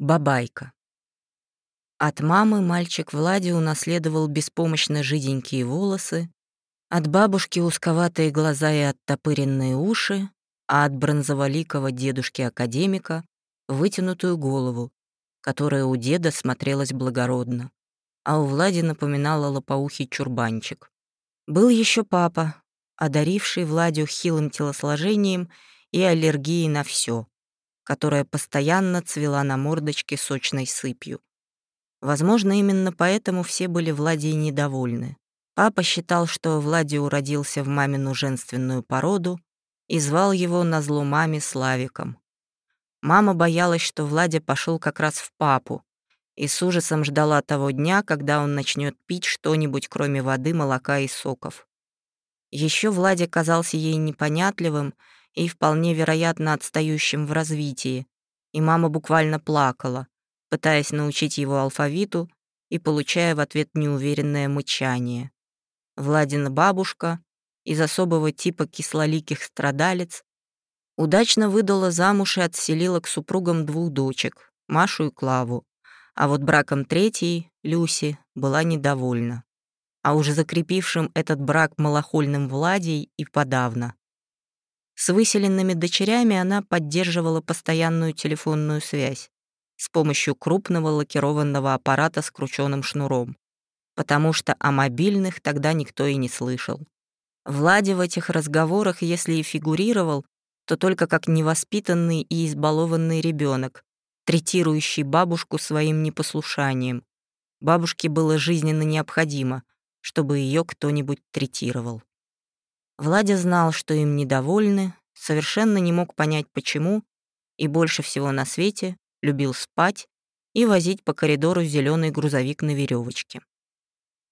Бабайка. От мамы мальчик Влади унаследовал беспомощно жиденькие волосы, от бабушки узковатые глаза и оттопыренные уши, а от бронзоволикого дедушки-академика вытянутую голову, которая у деда смотрелась благородно, а у Влади напоминала лопоухий чурбанчик. Был еще папа, одаривший Владю хилым телосложением и аллергией на все которая постоянно цвела на мордочке сочной сыпью. Возможно, именно поэтому все были Владей недовольны. Папа считал, что Влади уродился в мамину женственную породу и звал его на зло маме Славиком. Мама боялась, что Владя пошел как раз в папу, и с ужасом ждала того дня, когда он начнет пить что-нибудь, кроме воды, молока и соков. Еще Владя казался ей непонятливым и вполне вероятно отстающим в развитии, и мама буквально плакала, пытаясь научить его алфавиту и получая в ответ неуверенное мычание. Владина бабушка из особого типа кислоликих страдалец удачно выдала замуж и отселила к супругам двух дочек, Машу и Клаву, а вот браком третьей, Люси, была недовольна. А уже закрепившим этот брак малохольным Владей и подавно. С выселенными дочерями она поддерживала постоянную телефонную связь с помощью крупного лакированного аппарата с крученным шнуром, потому что о мобильных тогда никто и не слышал. Влади в этих разговорах, если и фигурировал, то только как невоспитанный и избалованный ребенок, третирующий бабушку своим непослушанием. Бабушке было жизненно необходимо, чтобы ее кто-нибудь третировал. Владя знал, что им недовольны, совершенно не мог понять, почему, и больше всего на свете любил спать и возить по коридору зеленый грузовик на веревочке.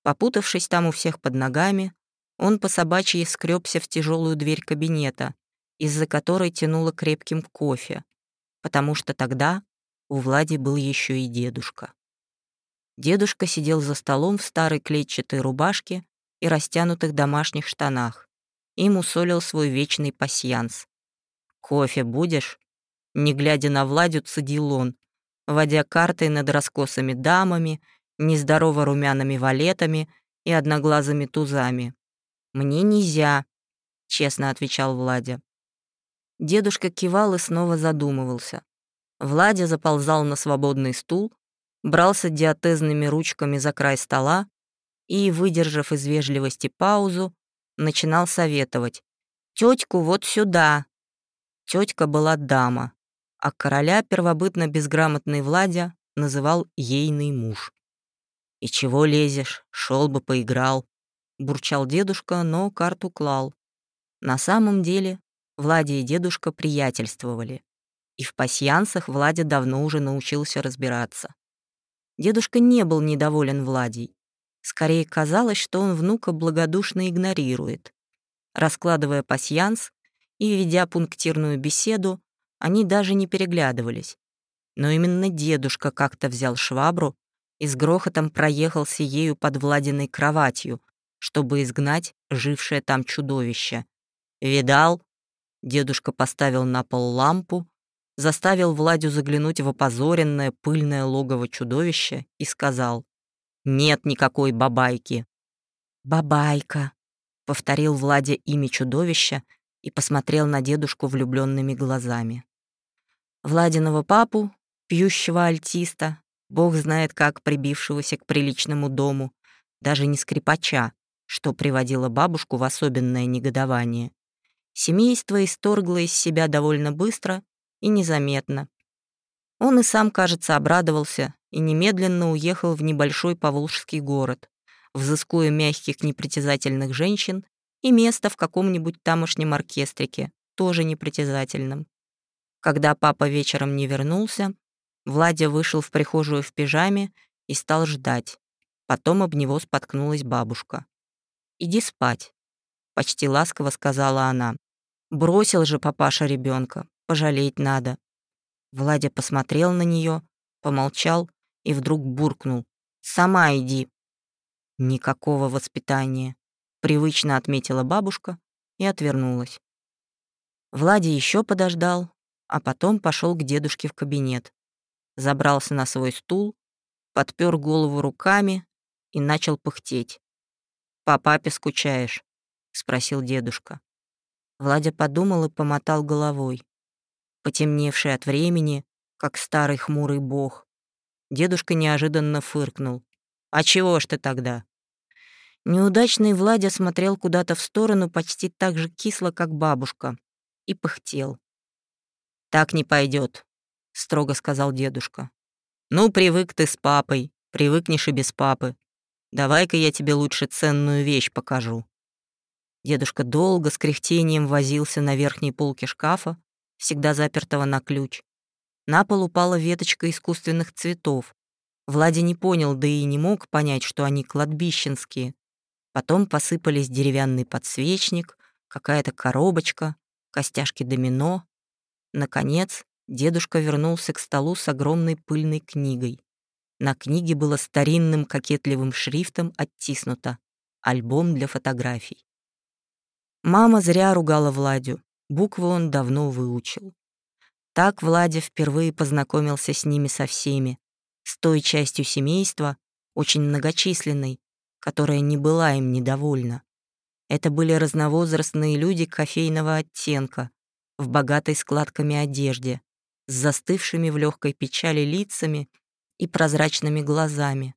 Попутавшись там у всех под ногами, он по собачьи скребся в тяжелую дверь кабинета, из-за которой тянуло крепким кофе, потому что тогда у Влади был еще и дедушка. Дедушка сидел за столом в старой клетчатой рубашке и растянутых домашних штанах и мусолил свой вечный пасьянс. «Кофе будешь?» Не глядя на Владю, цедил он, водя картой над раскосыми дамами, нездорово румяными валетами и одноглазыми тузами. «Мне нельзя», — честно отвечал Владя. Дедушка кивал и снова задумывался. Владя заползал на свободный стул, брался диатезными ручками за край стола и, выдержав из вежливости паузу, начинал советовать. «Тетьку вот сюда!» Тетка была дама, а короля первобытно безграмотный Владя называл ейный муж. «И чего лезешь? Шел бы, поиграл!» Бурчал дедушка, но карту клал. На самом деле Владя и дедушка приятельствовали. И в пасьянсах Владя давно уже научился разбираться. Дедушка не был недоволен Владей. Скорее казалось, что он внука благодушно игнорирует. Раскладывая пасьянс и ведя пунктирную беседу, они даже не переглядывались. Но именно дедушка как-то взял швабру и с грохотом проехался ею под Владиной кроватью, чтобы изгнать жившее там чудовище. «Видал?» Дедушка поставил на пол лампу, заставил Владю заглянуть в опозоренное пыльное логово чудовища и сказал нет никакой бабайки». «Бабайка», — повторил Владя имя чудовища и посмотрел на дедушку влюбленными глазами. Владиного папу, пьющего альтиста, бог знает как прибившегося к приличному дому, даже не скрипача, что приводило бабушку в особенное негодование. Семейство исторгло из себя довольно быстро и незаметно. Он и сам, кажется, обрадовался, и немедленно уехал в небольшой поволжский город, взыскуя мягких непритязательных женщин и место в каком-нибудь тамошнем оркестрике, тоже непритязательном. Когда папа вечером не вернулся, Владя вышел в прихожую в пижаме и стал ждать. Потом об него споткнулась бабушка. «Иди спать», — почти ласково сказала она. «Бросил же папаша ребенка, пожалеть надо». Владя посмотрел на нее, помолчал и вдруг буркнул. «Сама иди». «Никакого воспитания», — привычно отметила бабушка и отвернулась. Влади еще подождал, а потом пошел к дедушке в кабинет. забрался на свой стул, подпер голову руками и начал пыхтеть. «По папе скучаешь?» — спросил дедушка. Владя подумал и помотал головой. Потемневший от времени, как старый хмурый бог. Дедушка неожиданно фыркнул. «А чего ж ты тогда?» Неудачный Владя смотрел куда-то в сторону почти так же кисло, как бабушка, и пыхтел. «Так не пойдет, строго сказал дедушка. «Ну, привык ты с папой, привыкнешь и без папы. Давай-ка я тебе лучше ценную вещь покажу». Дедушка долго с кряхтением возился на верхней полке шкафа, всегда запертого на ключ. На пол упала веточка искусственных цветов. Владя не понял, да и не мог понять, что они кладбищенские. Потом посыпались деревянный подсвечник, какая-то коробочка, костяшки домино. Наконец, дедушка вернулся к столу с огромной пыльной книгой. На книге было старинным кокетливым шрифтом оттиснуто «Альбом для фотографий». Мама зря ругала Владю, буквы он давно выучил. Так Владя впервые познакомился с ними со всеми, с той частью семейства, очень многочисленной, которая не была им недовольна. Это были разновозрастные люди кофейного оттенка, в богатой складками одежде, с застывшими в легкой печали лицами и прозрачными глазами.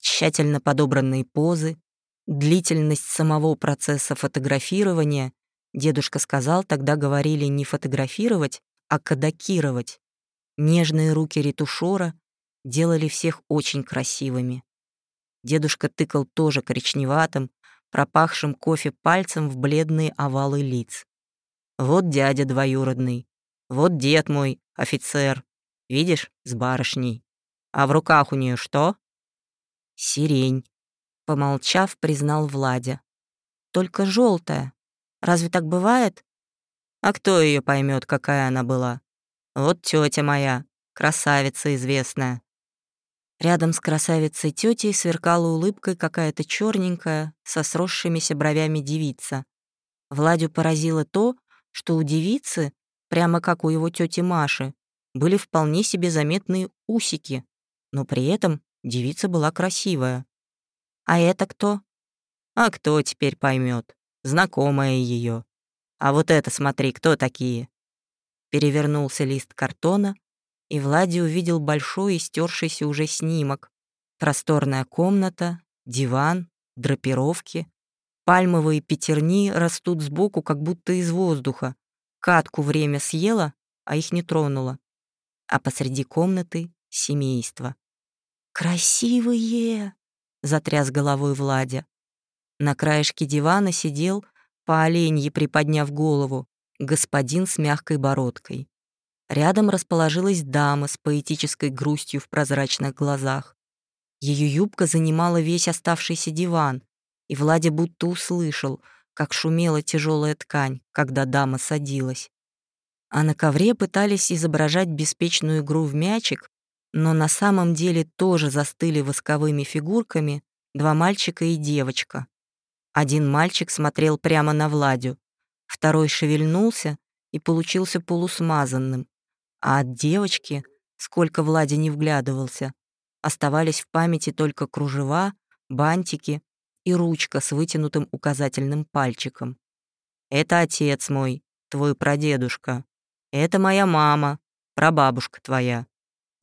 Тщательно подобранные позы, длительность самого процесса фотографирования, дедушка сказал, тогда говорили не фотографировать, а кадакировать. Нежные руки ретушера делали всех очень красивыми. Дедушка тыкал тоже коричневатым, пропахшим кофе пальцем в бледные овалы лиц. Вот дядя двоюродный, вот дед мой, офицер. Видишь, с барышней. А в руках у нее что? Сирень. Помолчав, признал Владя. Только желтая. Разве так бывает? А кто ее поймет, какая она была? Вот тетя моя, красавица известная. Рядом с красавицей тетей сверкала улыбкой какая-то черненькая, со сросшимися бровями девица. Владю поразило то, что у девицы, прямо как у его тети Маши, были вполне себе заметные усики, но при этом девица была красивая. А это кто? А кто теперь поймет? Знакомая ее. А вот это, смотри, кто такие? Перевернулся лист картона, и Влади увидел большой истершийся уже снимок. Просторная комната, диван, драпировки. Пальмовые пятерни растут сбоку, как будто из воздуха. Катку время съела, а их не тронула. А посреди комнаты — семейство. «Красивые!» — затряс головой Владя. На краешке дивана сидел, по оленье приподняв голову, господин с мягкой бородкой. Рядом расположилась дама с поэтической грустью в прозрачных глазах. Ее юбка занимала весь оставшийся диван, и Владя будто услышал, как шумела тяжелая ткань, когда дама садилась. А на ковре пытались изображать беспечную игру в мячик, но на самом деле тоже застыли восковыми фигурками два мальчика и девочка. Один мальчик смотрел прямо на Владю, второй шевельнулся и получился полусмазанным, а от девочки, сколько Влади не вглядывался, оставались в памяти только кружева, бантики и ручка с вытянутым указательным пальчиком. «Это отец мой, твой прадедушка. Это моя мама, прабабушка твоя.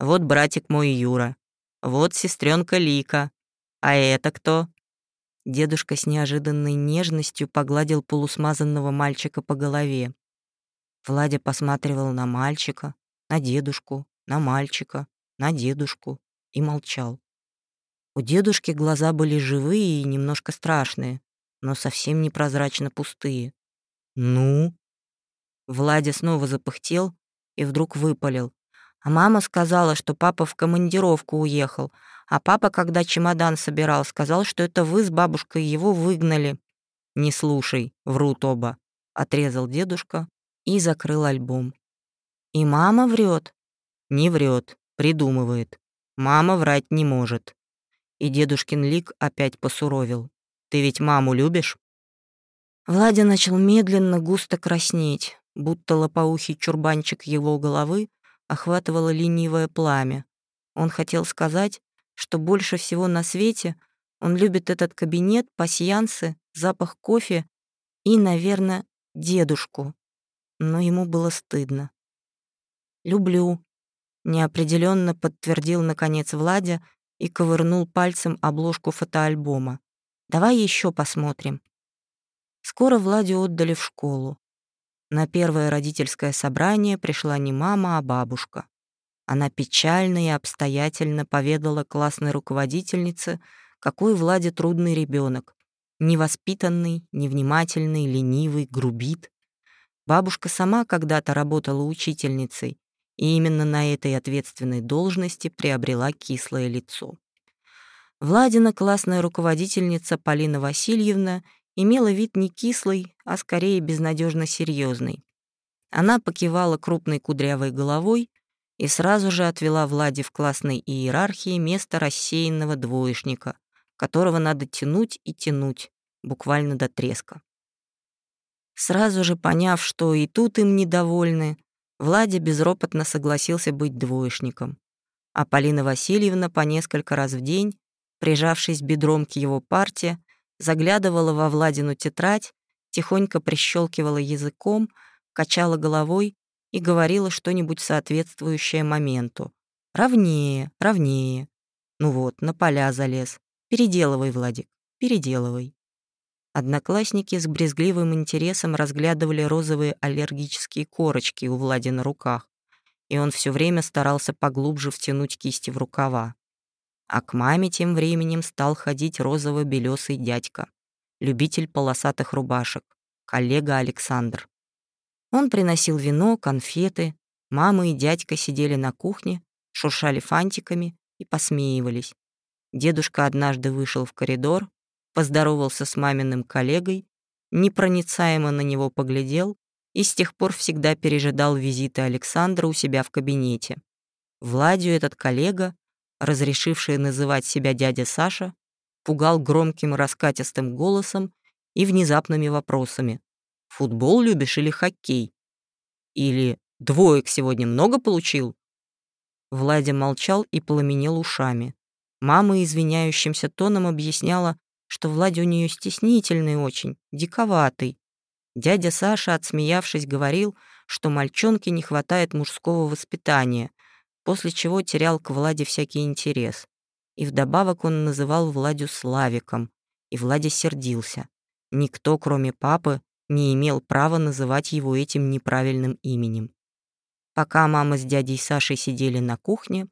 Вот братик мой Юра. Вот сестренка Лика. А это кто?» Дедушка с неожиданной нежностью погладил полусмазанного мальчика по голове. Владя посматривал на мальчика, на дедушку, на мальчика, на дедушку и молчал. У дедушки глаза были живые и немножко страшные, но совсем непрозрачно пустые. «Ну?» Владя снова запыхтел и вдруг выпалил. А мама сказала, что папа в командировку уехал, а папа, когда чемодан собирал, сказал, что это вы с бабушкой его выгнали. «Не слушай, врут оба», — отрезал дедушка и закрыл альбом. И мама врет? Не врет, придумывает. Мама врать не может. И дедушкин лик опять посуровил. Ты ведь маму любишь? Владя начал медленно густо краснеть, будто лопоухий чурбанчик его головы охватывало ленивое пламя. Он хотел сказать, что больше всего на свете он любит этот кабинет, пасьянсы, запах кофе и, наверное, дедушку. Но ему было стыдно. «Люблю», — неопределенно подтвердил, наконец, Владя и ковырнул пальцем обложку фотоальбома. «Давай еще посмотрим». Скоро Владю отдали в школу. На первое родительское собрание пришла не мама, а бабушка. Она печально и обстоятельно поведала классной руководительнице, какой Владе трудный ребенок, невоспитанный, невнимательный, ленивый, грубит. Бабушка сама когда-то работала учительницей, и именно на этой ответственной должности приобрела кислое лицо. Владина классная руководительница Полина Васильевна имела вид не кислый, а скорее безнадежно серьезный. Она покивала крупной кудрявой головой и сразу же отвела Владе в классной иерархии место рассеянного двоечника, которого надо тянуть и тянуть, буквально до треска. Сразу же поняв, что и тут им недовольны, Владя безропотно согласился быть двоечником. А Полина Васильевна по несколько раз в день, прижавшись бедром к его парте, заглядывала во Владину тетрадь, тихонько прищелкивала языком, качала головой и говорила что-нибудь соответствующее моменту. «Ровнее, ровнее. Ну вот, на поля залез. Переделывай, Владик, переделывай». Одноклассники с брезгливым интересом разглядывали розовые аллергические корочки у Влади на руках, и он все время старался поглубже втянуть кисти в рукава. А к маме тем временем стал ходить розово-белесый дядька, любитель полосатых рубашек, коллега Александр. Он приносил вино, конфеты, мама и дядька сидели на кухне, шуршали фантиками и посмеивались. Дедушка однажды вышел в коридор, поздоровался с маминым коллегой, непроницаемо на него поглядел и с тех пор всегда пережидал визиты Александра у себя в кабинете. Владию этот коллега, разрешивший называть себя дядя Саша, пугал громким раскатистым голосом и внезапными вопросами. «Футбол любишь или хоккей?» Или «Двоек сегодня много получил?» Владя молчал и пламенел ушами. Мама извиняющимся тоном объясняла, что Владя у нее стеснительный очень, диковатый. Дядя Саша, отсмеявшись, говорил, что мальчонке не хватает мужского воспитания, после чего терял к Владе всякий интерес. И вдобавок он называл Владю Славиком, и Владя сердился. Никто, кроме папы, не имел права называть его этим неправильным именем. Пока мама с дядей Сашей сидели на кухне,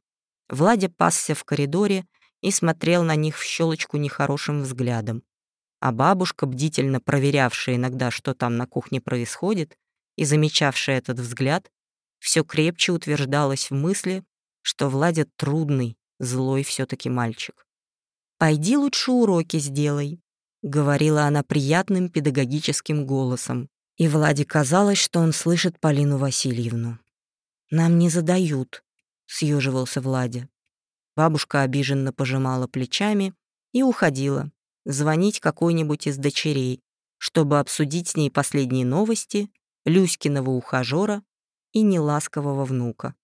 Владя пасся в коридоре и смотрел на них в щелочку нехорошим взглядом. А бабушка, бдительно проверявшая иногда, что там на кухне происходит, и замечавшая этот взгляд, все крепче утверждалась в мысли, что Владя трудный, злой все таки мальчик. «Пойди лучше уроки сделай», — говорила она приятным педагогическим голосом, и Владе казалось, что он слышит Полину Васильевну. «Нам не задают», — съеживался Владя. Бабушка обиженно пожимала плечами и уходила, звонить какой-нибудь из дочерей, чтобы обсудить с ней последние новости, Люськиного ухажера и неласкового внука.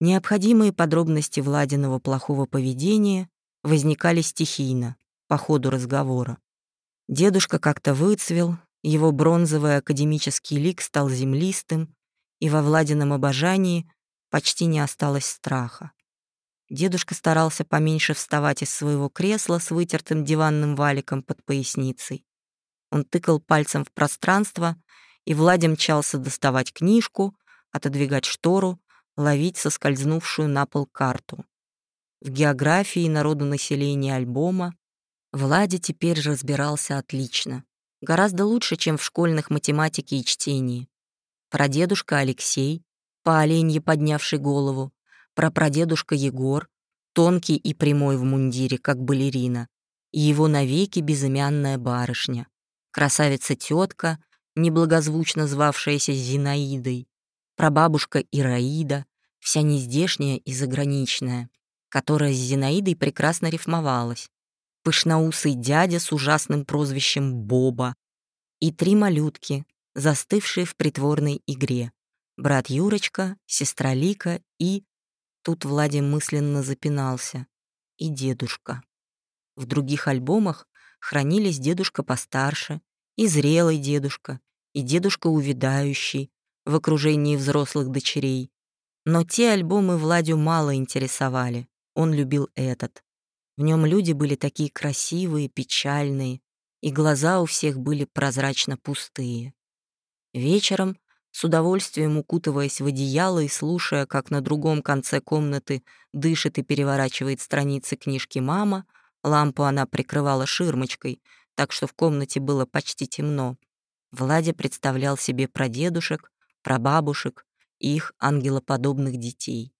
Необходимые подробности Владиного плохого поведения возникали стихийно, по ходу разговора. Дедушка как-то выцвел, его бронзовый академический лик стал землистым, и во Владином обожании почти не осталось страха. Дедушка старался поменьше вставать из своего кресла с вытертым диванным валиком под поясницей. Он тыкал пальцем в пространство, и Владя мчался доставать книжку, отодвигать штору, ловить соскользнувшую на пол карту. В географии и народонаселении альбома Владя теперь разбирался отлично. Гораздо лучше, чем в школьных математике и чтении. Прадедушка Алексей, по оленье поднявший голову, прапрадедушка Егор, тонкий и прямой в мундире, как балерина, и его навеки безымянная барышня, красавица-тетка, неблагозвучно звавшаяся Зинаидой, прабабушка Ираида, вся нездешняя и заграничная, которая с Зинаидой прекрасно рифмовалась, пышноусый дядя с ужасным прозвищем Боба и три малютки, застывшие в притворной игре, брат Юрочка, сестра Лика и... Тут Влади мысленно запинался. И дедушка. В других альбомах хранились дедушка постарше, и зрелый дедушка, и дедушка увядающий, в окружении взрослых дочерей. Но те альбомы Владю мало интересовали, он любил этот. В нем люди были такие красивые, печальные, и глаза у всех были прозрачно пустые. Вечером, с удовольствием укутываясь в одеяло и слушая, как на другом конце комнаты дышит и переворачивает страницы книжки мама, лампу она прикрывала ширмочкой, так что в комнате было почти темно, Владя представлял себе прадедушек, прабабушек и их ангелоподобных детей.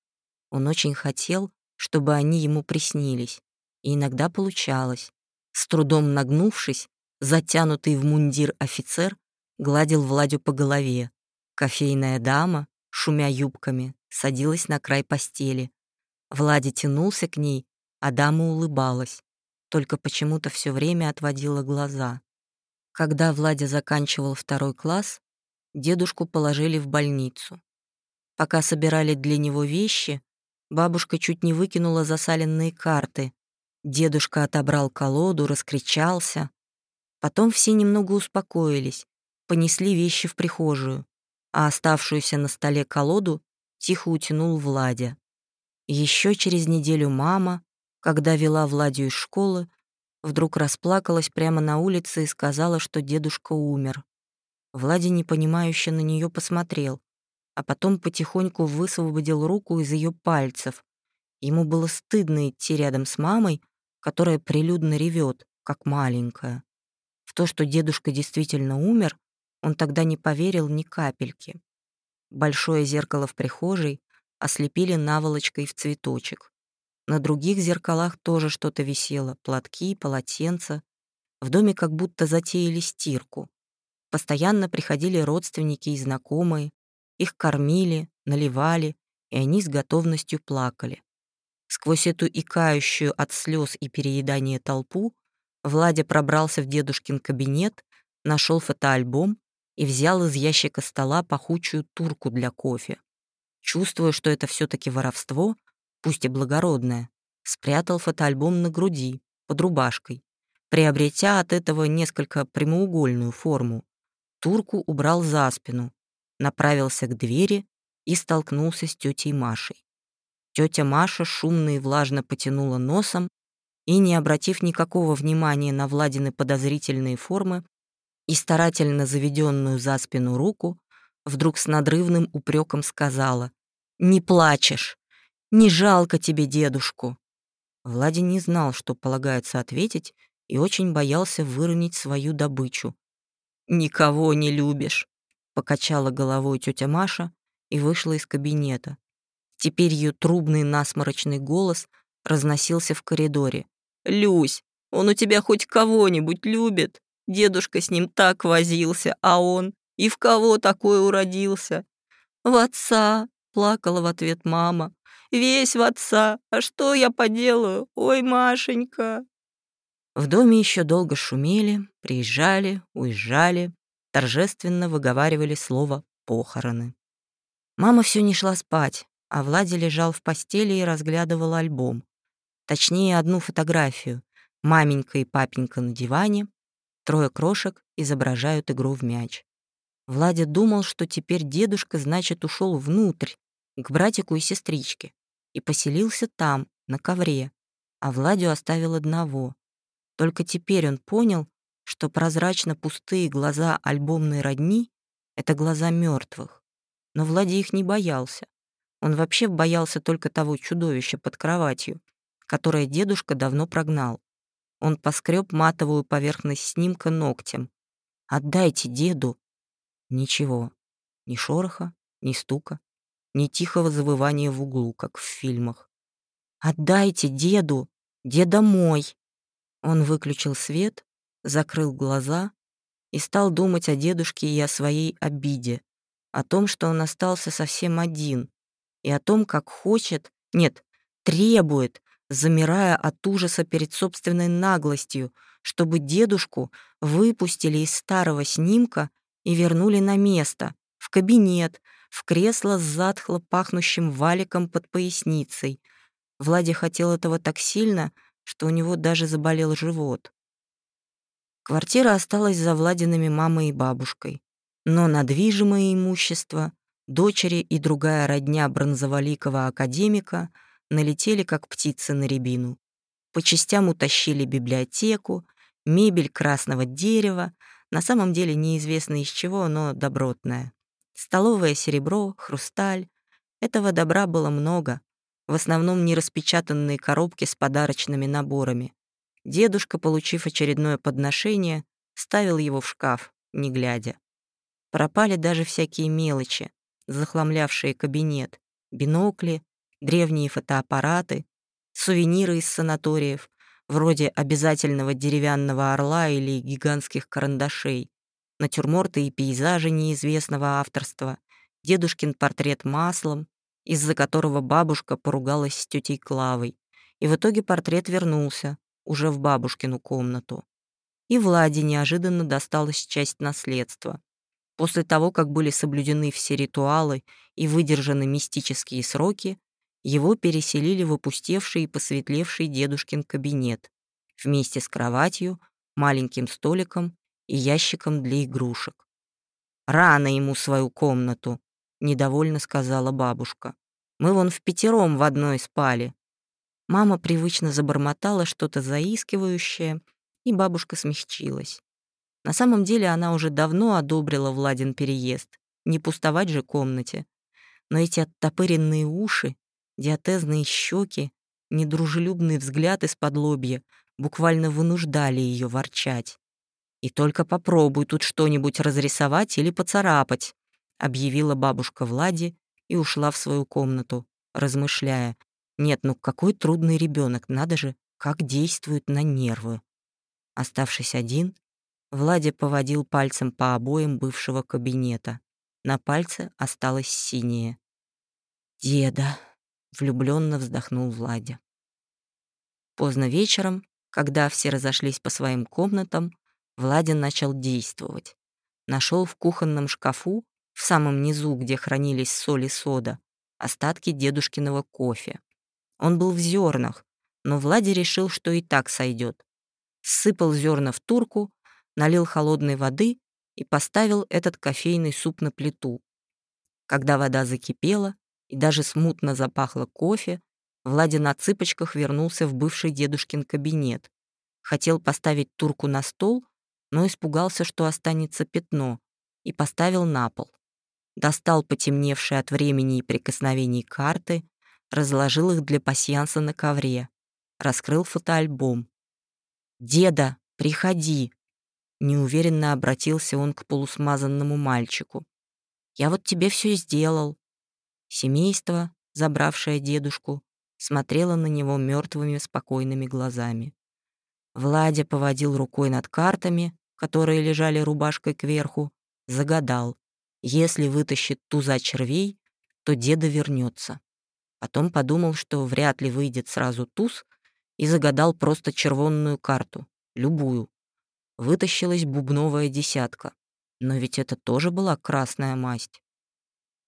Он очень хотел, чтобы они ему приснились, и иногда получалось. С трудом нагнувшись, затянутый в мундир офицер гладил Владю по голове. Кофейная дама, шумя юбками, садилась на край постели. Владя тянулся к ней, а дама улыбалась, только почему-то все время отводила глаза. Когда Владя заканчивал второй класс, дедушку положили в больницу. Пока собирали для него вещи, бабушка чуть не выкинула засаленные карты. Дедушка отобрал колоду, раскричался. Потом все немного успокоились, понесли вещи в прихожую, а оставшуюся на столе колоду тихо утянул Владя. Еще через неделю мама, когда вела Владю из школы, вдруг расплакалась прямо на улице и сказала, что дедушка умер. Влади непонимающе на нее посмотрел, а потом потихоньку высвободил руку из ее пальцев. Ему было стыдно идти рядом с мамой, которая прилюдно ревет, как маленькая. В то, что дедушка действительно умер, он тогда не поверил ни капельки. Большое зеркало в прихожей ослепили наволочкой в цветочек. На других зеркалах тоже что-то висело, платки, полотенца. В доме как будто затеяли стирку. Постоянно приходили родственники и знакомые, их кормили, наливали, и они с готовностью плакали. Сквозь эту икающую от слез и переедания толпу Владя пробрался в дедушкин кабинет, нашел фотоальбом и взял из ящика стола пахучую турку для кофе. Чувствуя, что это все таки воровство, пусть и благородное, спрятал фотоальбом на груди, под рубашкой, приобретя от этого несколько прямоугольную форму, Турку убрал за спину, направился к двери и столкнулся с тетей Машей. Тетя Маша шумно и влажно потянула носом и, не обратив никакого внимания на Владины подозрительные формы и старательно заведенную за спину руку, вдруг с надрывным упреком сказала «Не плачешь! Не жалко тебе дедушку!» Влади не знал, что полагается ответить, и очень боялся выронить свою добычу. «Никого не любишь», — покачала головой тетя Маша и вышла из кабинета. Теперь ее трубный насморочный голос разносился в коридоре. «Люсь, он у тебя хоть кого-нибудь любит? Дедушка с ним так возился, а он и в кого такой уродился?» «В отца», — плакала в ответ мама. «Весь в отца. А что я поделаю? Ой, Машенька!» В доме еще долго шумели, приезжали, уезжали, торжественно выговаривали слово «похороны». Мама все не шла спать, а Влади лежал в постели и разглядывал альбом. Точнее, одну фотографию. Маменька и папенька на диване, трое крошек изображают игру в мяч. Владя думал, что теперь дедушка, значит, ушел внутрь, к братику и сестричке, и поселился там, на ковре, а Владю оставил одного. Только теперь он понял, что прозрачно пустые глаза альбомной родни — это глаза мертвых. Но Влади их не боялся. Он вообще боялся только того чудовища под кроватью, которое дедушка давно прогнал. Он поскреб матовую поверхность снимка ногтем. «Отдайте деду!» Ничего. Ни шороха, ни стука, ни тихого завывания в углу, как в фильмах. «Отдайте деду! Деда мой!» Он выключил свет, закрыл глаза и стал думать о дедушке и о своей обиде, о том, что он остался совсем один, и о том, как хочет, нет, требует, замирая от ужаса перед собственной наглостью, чтобы дедушку выпустили из старого снимка и вернули на место, в кабинет, в кресло с затхло пахнущим валиком под поясницей. Владя хотел этого так сильно, что у него даже заболел живот. Квартира осталась за Владиными мамой и бабушкой. Но на движимое имущество дочери и другая родня бронзоволикого академика налетели, как птицы на рябину. По частям утащили библиотеку, мебель красного дерева, на самом деле неизвестно из чего, но добротная. Столовое серебро, хрусталь. Этого добра было много, в основном нераспечатанные коробки с подарочными наборами. Дедушка, получив очередное подношение, ставил его в шкаф, не глядя. Пропали даже всякие мелочи, захламлявшие кабинет, бинокли, древние фотоаппараты, сувениры из санаториев, вроде обязательного деревянного орла или гигантских карандашей, натюрморты и пейзажи неизвестного авторства, дедушкин портрет маслом, из-за которого бабушка поругалась с тетей Клавой, и в итоге портрет вернулся, уже в бабушкину комнату. И Владе неожиданно досталась часть наследства. После того, как были соблюдены все ритуалы и выдержаны мистические сроки, его переселили в опустевший и посветлевший дедушкин кабинет вместе с кроватью, маленьким столиком и ящиком для игрушек. «Рано ему свою комнату», — недовольно сказала бабушка. «Мы вон в пятером в одной спали». Мама привычно забормотала что-то заискивающее, и бабушка смягчилась. На самом деле она уже давно одобрила Владин переезд, не пустовать же комнате. Но эти оттопыренные уши, диатезные щеки, недружелюбный взгляд из-под лобья буквально вынуждали ее ворчать. «И только попробуй тут что-нибудь разрисовать или поцарапать», объявила бабушка Влади и ушла в свою комнату, размышляя. «Нет, ну какой трудный ребенок, надо же, как действует на нервы». Оставшись один, Владя поводил пальцем по обоям бывшего кабинета. На пальце осталось синее. «Деда!» — влюбленно вздохнул Владя. Поздно вечером, когда все разошлись по своим комнатам, Владя начал действовать. Нашел в кухонном шкафу, в самом низу, где хранились соль и сода, остатки дедушкиного кофе. Он был в зернах, но Владя решил, что и так сойдет. Сыпал зерна в турку, налил холодной воды и поставил этот кофейный суп на плиту. Когда вода закипела и даже смутно запахло кофе, Владя на цыпочках вернулся в бывший дедушкин кабинет. Хотел поставить турку на стол, но испугался, что останется пятно, и поставил на пол. Достал потемневшие от времени и прикосновений карты, разложил их для пасьянса на ковре, раскрыл фотоальбом. «Деда, приходи!» Неуверенно обратился он к полусмазанному мальчику. «Я вот тебе все сделал». Семейство, забравшее дедушку, смотрело на него мертвыми спокойными глазами. Владя поводил рукой над картами, которые лежали рубашкой кверху, загадал. Если вытащит туза червей, то деда вернется. Потом подумал, что вряд ли выйдет сразу туз, и загадал просто червонную карту, любую, вытащилась бубновая десятка. Но ведь это тоже была красная масть.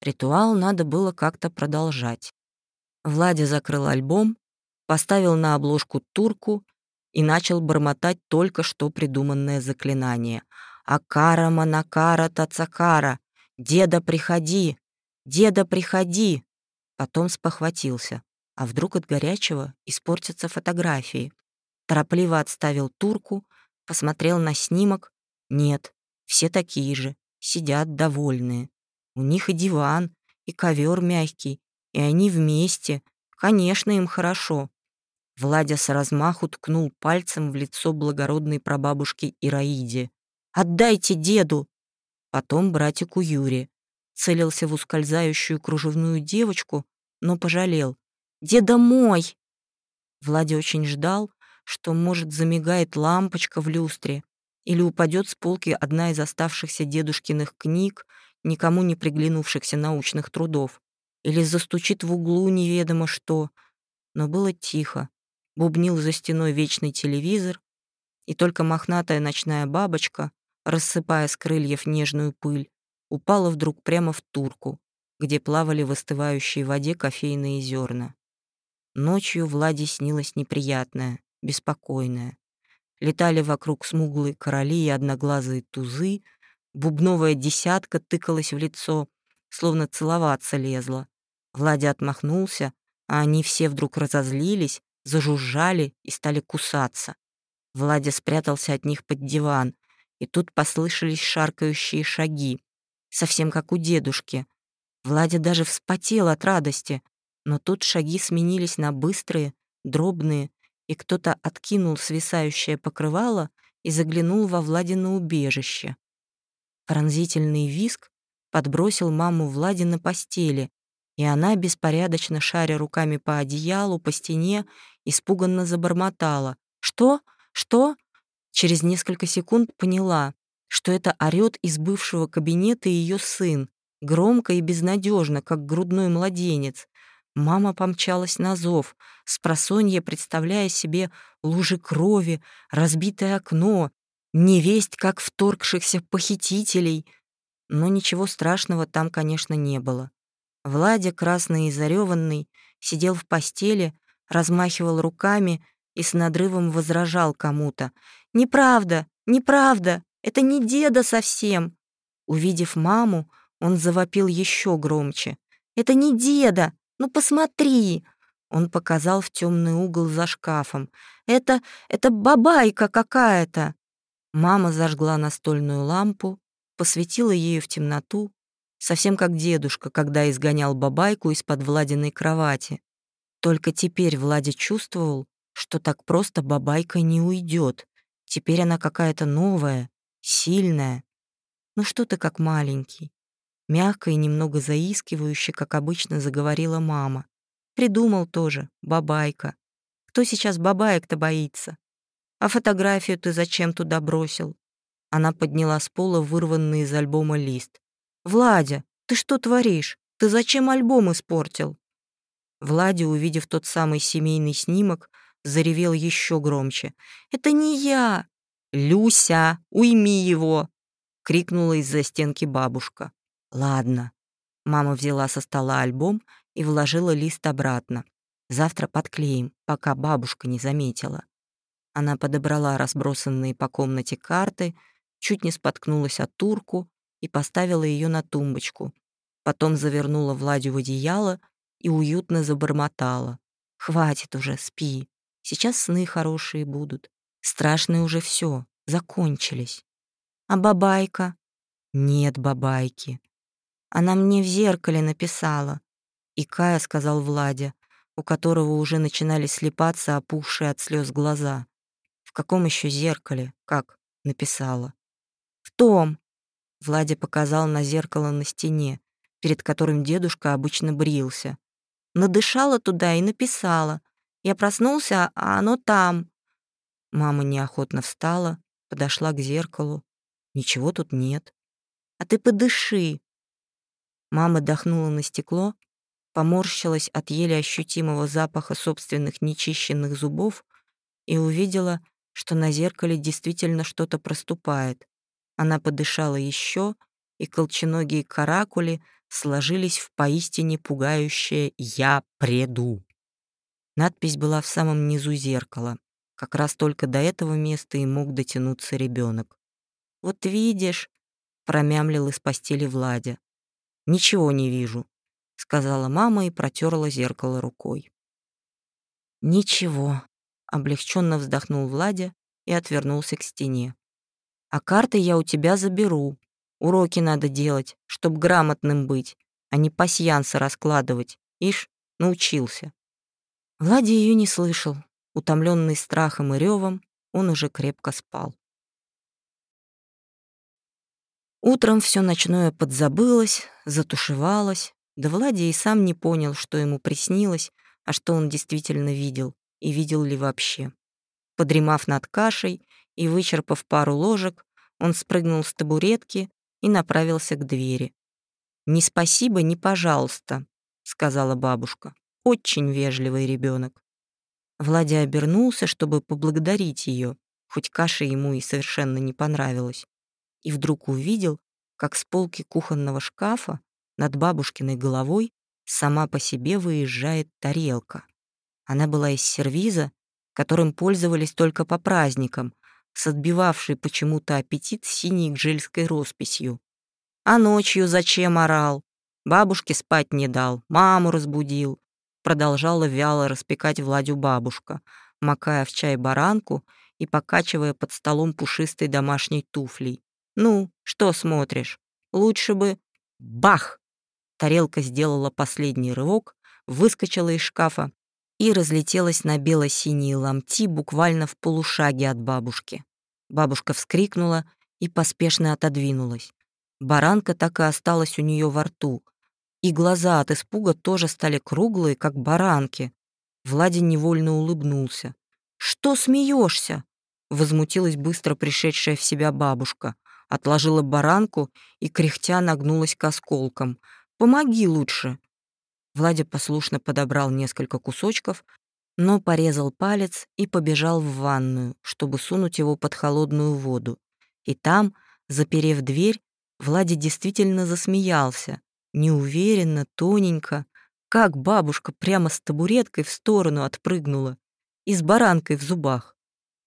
Ритуал надо было как-то продолжать. Владя закрыл альбом, поставил на обложку турку и начал бормотать только что придуманное заклинание. «Акара манакара тацакара! Деда, приходи! Деда, приходи!» Потом спохватился. А вдруг от горячего испортятся фотографии? Торопливо отставил турку, Посмотрел на снимок. Нет, все такие же, сидят довольные. У них и диван, и ковер мягкий, и они вместе. Конечно, им хорошо. Владя с размаху ткнул пальцем в лицо благородной прабабушки Ираиде. «Отдайте деду!» Потом братику Юре. Целился в ускользающую кружевную девочку, но пожалел. «Деда мой!» Владя очень ждал, что, может, замигает лампочка в люстре, или упадет с полки одна из оставшихся дедушкиных книг, никому не приглянувшихся научных трудов, или застучит в углу неведомо что. Но было тихо. Бубнил за стеной вечный телевизор, и только мохнатая ночная бабочка, рассыпая с крыльев нежную пыль, упала вдруг прямо в турку, где плавали в остывающей воде кофейные зерна. Ночью Владе снилось неприятное, беспокойное. Летали вокруг смуглые короли и одноглазые тузы, бубновая десятка тыкалась в лицо, словно целоваться лезла. Владя отмахнулся, а они все вдруг разозлились, зажужжали и стали кусаться. Владя спрятался от них под диван, и тут послышались шаркающие шаги, совсем как у дедушки. Владя даже вспотел от радости, но тут шаги сменились на быстрые, дробные, и кто-то откинул свисающее покрывало и заглянул во Владино убежище. Пронзительный виск подбросил маму Влади на постели, и она, беспорядочно шаря руками по одеялу, по стене, испуганно забормотала. «Что? Что?» Через несколько секунд поняла, что это орёт из бывшего кабинета ее сын, громко и безнадежно, как грудной младенец. Мама помчалась на зов, с просонья представляя себе лужи крови, разбитое окно, невесть как вторгшихся похитителей. Но ничего страшного там, конечно, не было. Владя, красный и зареванный, сидел в постели, размахивал руками и с надрывом возражал кому-то. «Неправда! Неправда! Это не деда совсем!» Увидев маму, он завопил еще громче. «Это не деда! Ну посмотри!» Он показал в темный угол за шкафом. «Это... это бабайка какая-то!» Мама зажгла настольную лампу, посветила ею в темноту, совсем как дедушка, когда изгонял бабайку из-под Владиной кровати. Только теперь Владя чувствовал, что так просто бабайка не уйдет. Теперь она какая-то новая, сильная. Ну что ты как маленький? Мягко и немного заискивающе, как обычно заговорила мама. Придумал тоже, бабайка. Кто сейчас бабаек-то боится? А фотографию ты зачем туда бросил? Она подняла с пола вырванный из альбома лист. «Владя, ты что творишь? Ты зачем альбом испортил?» Владя, увидев тот самый семейный снимок, заревел еще громче. «Это не я!» «Люся, уйми его!» — крикнула из-за стенки бабушка. «Ладно». Мама взяла со стола альбом и вложила лист обратно. «Завтра подклеим, пока бабушка не заметила». Она подобрала разбросанные по комнате карты, чуть не споткнулась от турку и поставила ее на тумбочку. Потом завернула Владю в одеяло и уютно забормотала. «Хватит уже, спи. Сейчас сны хорошие будут. Страшные уже все, закончились. А бабайка? Нет бабайки. Она мне в зеркале написала. И Кая сказал Владя, у которого уже начинали слепаться опухшие от слез глаза. В каком еще зеркале? Как? Написала. В том, Владя показал на зеркало на стене, перед которым дедушка обычно брился. Надышала туда и написала. Я проснулся, а оно там. Мама неохотно встала, подошла к зеркалу. Ничего тут нет. А ты подыши. Мама дохнула на стекло, поморщилась от еле ощутимого запаха собственных нечищенных зубов и увидела, что на зеркале действительно что-то проступает. Она подышала еще, и колченогие каракули сложились в поистине пугающее «Я преду». Надпись была в самом низу зеркала. Как раз только до этого места и мог дотянуться ребенок. «Вот видишь», — промямлил из постели Владя. «Ничего не вижу», — сказала мама и протерла зеркало рукой. «Ничего», — облегченно вздохнул Владя и отвернулся к стене. А карты я у тебя заберу. Уроки надо делать, чтоб грамотным быть, а не пасьянсы раскладывать. Ишь, научился. Влади ее не слышал. Утомленный страхом и ревом, он уже крепко спал. Утром все ночное подзабылось, затушевалось, да Влади и сам не понял, что ему приснилось, а что он действительно видел, и видел ли вообще. Подремав над кашей, и, вычерпав пару ложек, он спрыгнул с табуретки и направился к двери. «Ни спасибо, ни пожалуйста», — сказала бабушка. «Очень вежливый ребенок. Владя обернулся, чтобы поблагодарить ее, хоть каша ему и совершенно не понравилась, и вдруг увидел, как с полки кухонного шкафа над бабушкиной головой сама по себе выезжает тарелка. Она была из сервиза, которым пользовались только по праздникам, с отбивавшей почему-то аппетит синей гжельской росписью. А ночью зачем орал? Бабушке спать не дал, маму разбудил. Продолжала вяло распекать Владю бабушка, макая в чай баранку и покачивая под столом пушистой домашней туфлей. «Ну, что смотришь? Лучше бы...» Бах! Тарелка сделала последний рывок, выскочила из шкафа и разлетелась на бело-синие ломти буквально в полушаге от бабушки. Бабушка вскрикнула и поспешно отодвинулась. Баранка так и осталась у нее во рту, и глаза от испуга тоже стали круглые, как баранки. Владин невольно улыбнулся. «Что смеешься? Возмутилась быстро пришедшая в себя бабушка. Отложила баранку и, кряхтя, нагнулась к осколкам. «Помоги лучше!» Владя послушно подобрал несколько кусочков, но порезал палец и побежал в ванную, чтобы сунуть его под холодную воду. И там, заперев дверь, Владя действительно засмеялся, неуверенно, тоненько, как бабушка прямо с табуреткой в сторону отпрыгнула и с баранкой в зубах.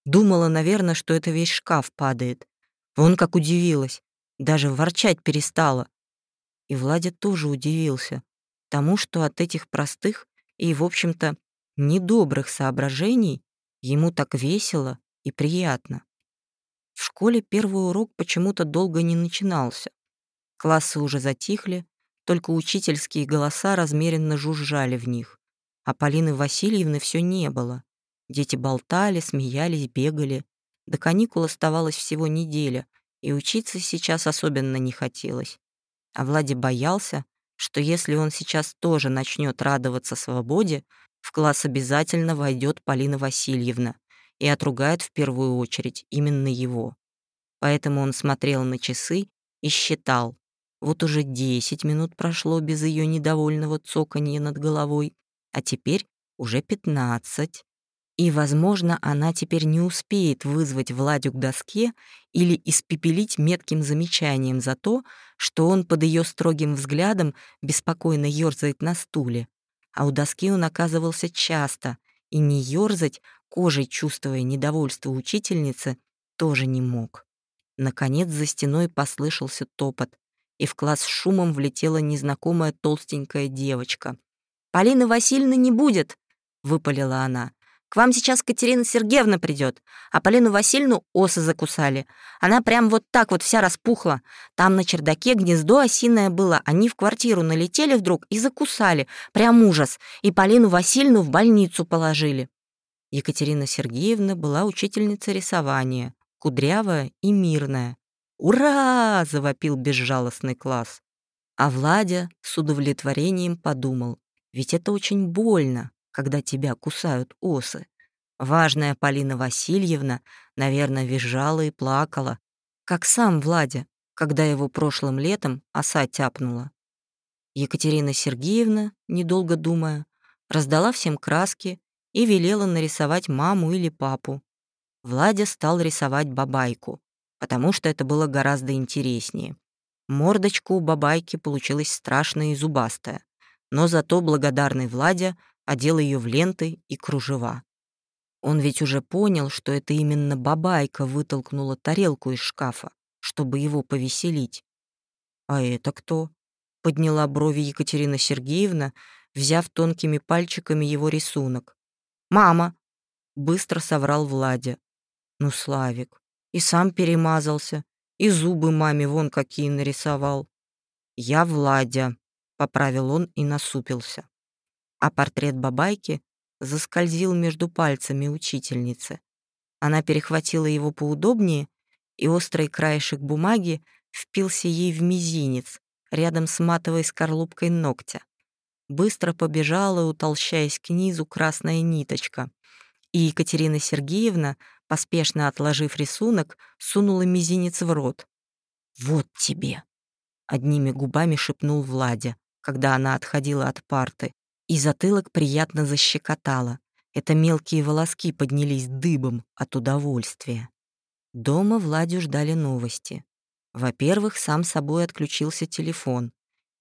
Думала, наверное, что это весь шкаф падает. Вон как удивилась, даже ворчать перестала. И Владя тоже удивился тому, что от этих простых и, в общем-то, недобрых соображений ему так весело и приятно. В школе первый урок почему-то долго не начинался. Классы уже затихли, только учительские голоса размеренно жужжали в них. А Полины Васильевны все не было. Дети болтали, смеялись, бегали. До каникул оставалось всего неделя, и учиться сейчас особенно не хотелось. А Влади боялся, что если он сейчас тоже начнет радоваться свободе, в класс обязательно войдет Полина Васильевна и отругает в первую очередь именно его. Поэтому он смотрел на часы и считал. Вот уже 10 минут прошло без ее недовольного цоканья над головой, а теперь уже 15. И, возможно, она теперь не успеет вызвать Владю к доске или испепелить метким замечанием за то, что он под ее строгим взглядом беспокойно ёрзает на стуле. А у доски он оказывался часто, и не ёрзать, кожей чувствуя недовольство учительницы, тоже не мог. Наконец за стеной послышался топот, и в класс шумом влетела незнакомая толстенькая девочка. «Полины Васильевны не будет!» — выпалила она. К вам сейчас Катерина Сергеевна придет, а Полину Васильевну осы закусали. Она прям вот так вот вся распухла. Там на чердаке гнездо осиное было, они в квартиру налетели вдруг и закусали. Прям ужас. И Полину Васильевну в больницу положили. Екатерина Сергеевна была учительница рисования, кудрявая и мирная. «Ура!» — завопил безжалостный класс. А Владя с удовлетворением подумал, ведь это очень больно когда тебя кусают осы. Важная Полина Васильевна, наверное, визжала и плакала, как сам Владя, когда его прошлым летом оса тяпнула. Екатерина Сергеевна, недолго думая, раздала всем краски и велела нарисовать маму или папу. Владя стал рисовать бабайку, потому что это было гораздо интереснее. Мордочка у бабайки получилась страшная и зубастая, но зато благодарный Владя одел ее в ленты и кружева. Он ведь уже понял, что это именно бабайка вытолкнула тарелку из шкафа, чтобы его повеселить. «А это кто?» — подняла брови Екатерина Сергеевна, взяв тонкими пальчиками его рисунок. «Мама!» — быстро соврал Владя. «Ну, Славик, и сам перемазался, и зубы маме вон какие нарисовал». «Я Владя», — поправил он и насупился а портрет бабайки заскользил между пальцами учительницы. Она перехватила его поудобнее, и острый краешек бумаги впился ей в мизинец, рядом с матовой скорлупкой ногтя. Быстро побежала, утолщаясь к низу, красная ниточка. И Екатерина Сергеевна, поспешно отложив рисунок, сунула мизинец в рот. «Вот тебе!» — одними губами шепнул Владя, когда она отходила от парты и затылок приятно защекотало. Это мелкие волоски поднялись дыбом от удовольствия. Дома Владю ждали новости. Во-первых, сам собой отключился телефон,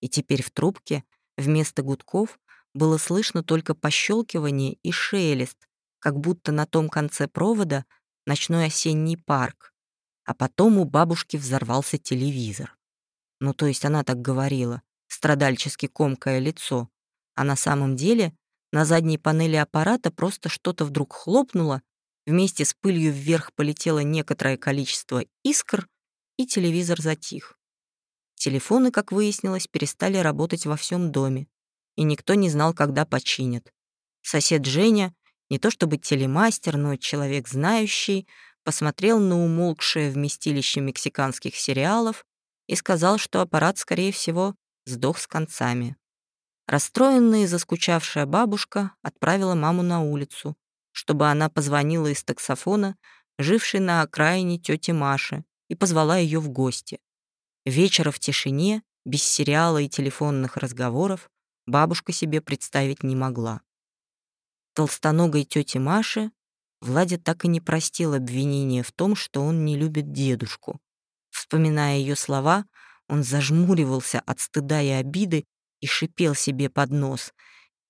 И теперь в трубке вместо гудков было слышно только пощелкивание и шелест, как будто на том конце провода ночной осенний парк. А потом у бабушки взорвался телевизор. Ну, то есть она так говорила, страдальчески комкое лицо. А на самом деле на задней панели аппарата просто что-то вдруг хлопнуло, вместе с пылью вверх полетело некоторое количество искр, и телевизор затих. Телефоны, как выяснилось, перестали работать во всем доме, и никто не знал, когда починят. Сосед Женя, не то чтобы телемастер, но человек знающий, посмотрел на умолкшее вместилище мексиканских сериалов и сказал, что аппарат, скорее всего, сдох с концами. Расстроенная и заскучавшая бабушка отправила маму на улицу, чтобы она позвонила из таксофона, жившей на окраине тети Маши, и позвала ее в гости. Вечера в тишине, без сериала и телефонных разговоров, бабушка себе представить не могла. Толстоногой тете Маше Владя так и не простил обвинения в том, что он не любит дедушку. Вспоминая ее слова, он зажмуривался от стыда и обиды и шипел себе под нос.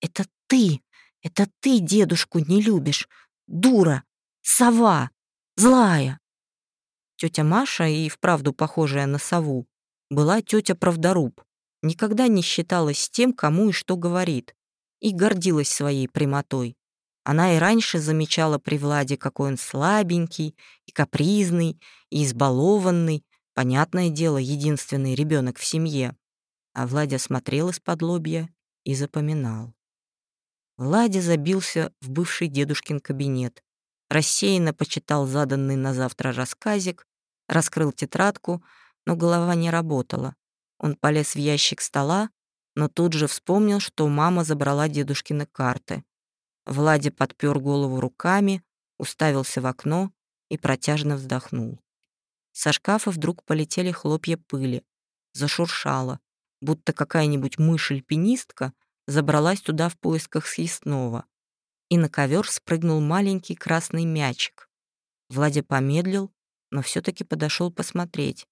«Это ты! Это ты дедушку не любишь! Дура! Сова! Злая!» Тетя Маша, и вправду похожая на сову, была тетя Правдоруб, никогда не считалась тем, кому и что говорит, и гордилась своей прямотой. Она и раньше замечала при Владе, какой он слабенький и капризный, и избалованный, понятное дело, единственный ребенок в семье. А Владя смотрел из-под лобья и запоминал. Владя забился в бывший дедушкин кабинет, рассеянно почитал заданный на завтра рассказик, раскрыл тетрадку, но голова не работала. Он полез в ящик стола, но тут же вспомнил, что мама забрала дедушкины карты. Владя подпер голову руками, уставился в окно и протяжно вздохнул. Со шкафа вдруг полетели хлопья пыли. Зашуршало, будто какая-нибудь мышь-альпинистка забралась туда в поисках съестного и на ковер спрыгнул маленький красный мячик. Владя помедлил, но все таки подошел посмотреть.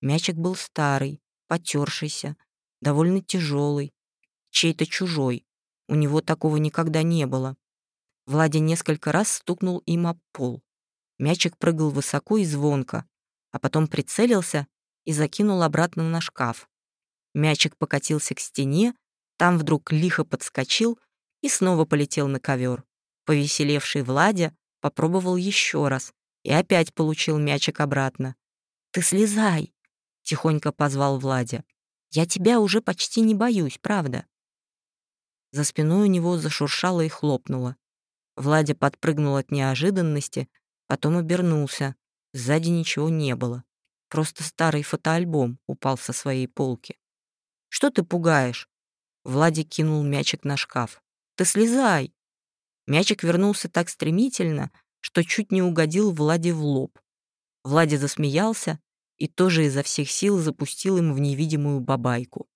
Мячик был старый, потершийся, довольно тяжелый, чей-то чужой. У него такого никогда не было. Владя несколько раз стукнул им об пол. Мячик прыгал высоко и звонко, а потом прицелился и закинул обратно на шкаф. Мячик покатился к стене, там вдруг лихо подскочил и снова полетел на ковер. Повеселевший Владя попробовал еще раз и опять получил мячик обратно. «Ты слезай!» — тихонько позвал Владя. «Я тебя уже почти не боюсь, правда?» За спиной у него зашуршало и хлопнуло. Владя подпрыгнул от неожиданности, потом обернулся. Сзади ничего не было. Просто старый фотоальбом упал со своей полки. «Что ты пугаешь?» Владя кинул мячик на шкаф. Ты слезай!» Мячик вернулся так стремительно, что чуть не угодил Владе в лоб. Владя засмеялся и тоже изо всех сил запустил им в невидимую бабайку.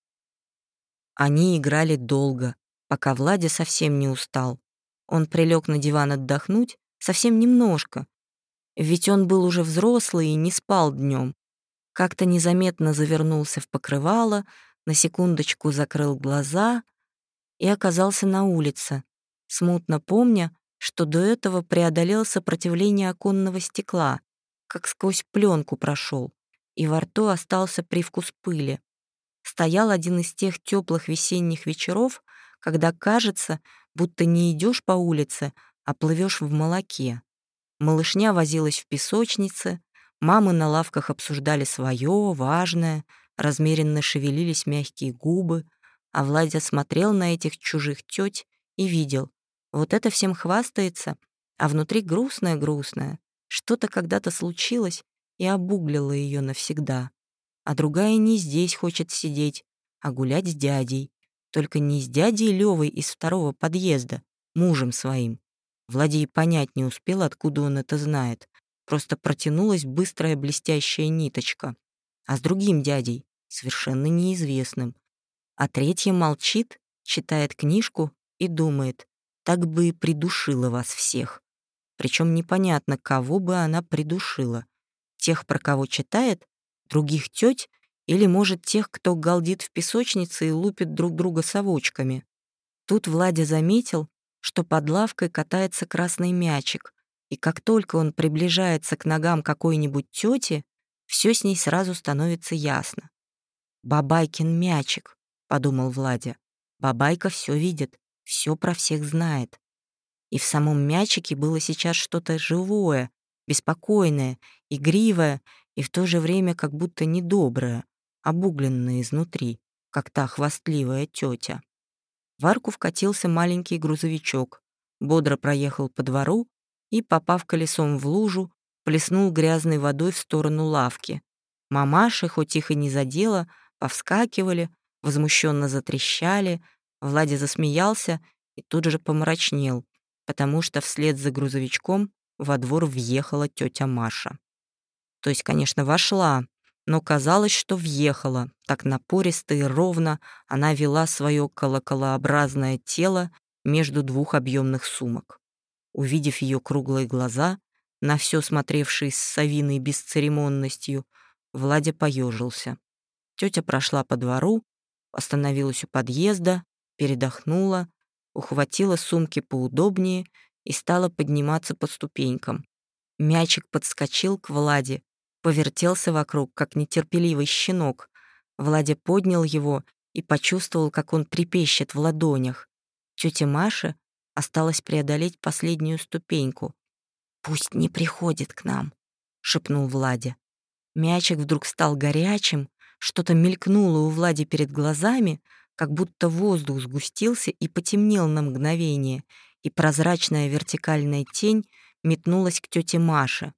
Они играли долго, пока Владя совсем не устал. Он прилег на диван отдохнуть совсем немножко, ведь он был уже взрослый и не спал днем. Как-то незаметно завернулся в покрывало, на секундочку закрыл глаза — и оказался на улице, смутно помня, что до этого преодолел сопротивление оконного стекла, как сквозь пленку прошел, и во рту остался привкус пыли. Стоял один из тех теплых весенних вечеров, когда кажется, будто не идешь по улице, а плывешь в молоке. Малышня возилась в песочнице, мамы на лавках обсуждали свое, важное, размеренно шевелились мягкие губы, а Владя смотрел на этих чужих тёть и видел. Вот это всем хвастается, а внутри грустное-грустное. Что-то когда-то случилось и обуглило её навсегда. А другая не здесь хочет сидеть, а гулять с дядей. Только не с дядей Левой из второго подъезда, мужем своим. Владей понять не успел, откуда он это знает. Просто протянулась быстрая блестящая ниточка. А с другим дядей, совершенно неизвестным, а третья молчит, читает книжку и думает, так бы и придушила вас всех. Причем непонятно, кого бы она придушила. Тех, про кого читает, других теть Или, может, тех, кто галдит в песочнице и лупит друг друга совочками. Тут Владя заметил, что под лавкой катается красный мячик, и как только он приближается к ногам какой-нибудь тети, все с ней сразу становится ясно. «Бабайкин мячик», — подумал Владя. «Бабайка все видит, все про всех знает». И в самом мячике было сейчас что-то живое, беспокойное, игривое и в то же время как будто недоброе, обугленное изнутри, как та хвастливая тетя. В арку вкатился маленький грузовичок, бодро проехал по двору и, попав колесом в лужу, плеснул грязной водой в сторону лавки. Мамаши, хоть их и не задело, повскакивали, возмущенно затрещали. Владя засмеялся и тут же помрачнел, потому что вслед за грузовичком во двор въехала тетя Маша. То есть, конечно, вошла, но казалось, что въехала. Так напористо и ровно она вела свое колоколообразное тело между двух объемных сумок. Увидев ее круглые глаза, на все смотревшие с совиной бесцеремонностью, Владя поежился. Тетя прошла по двору, остановилась у подъезда, передохнула, ухватила сумки поудобнее и стала подниматься по ступенькам. Мячик подскочил к Владе, повертелся вокруг, как нетерпеливый щенок. Владя поднял его и почувствовал, как он трепещет в ладонях. Тетя Маша осталось преодолеть последнюю ступеньку. «Пусть не приходит к нам», — шепнул Владя. Мячик вдруг стал горячим, что-то мелькнуло у Влади перед глазами, как будто воздух сгустился и потемнел на мгновение, и прозрачная вертикальная тень метнулась к тете Маше.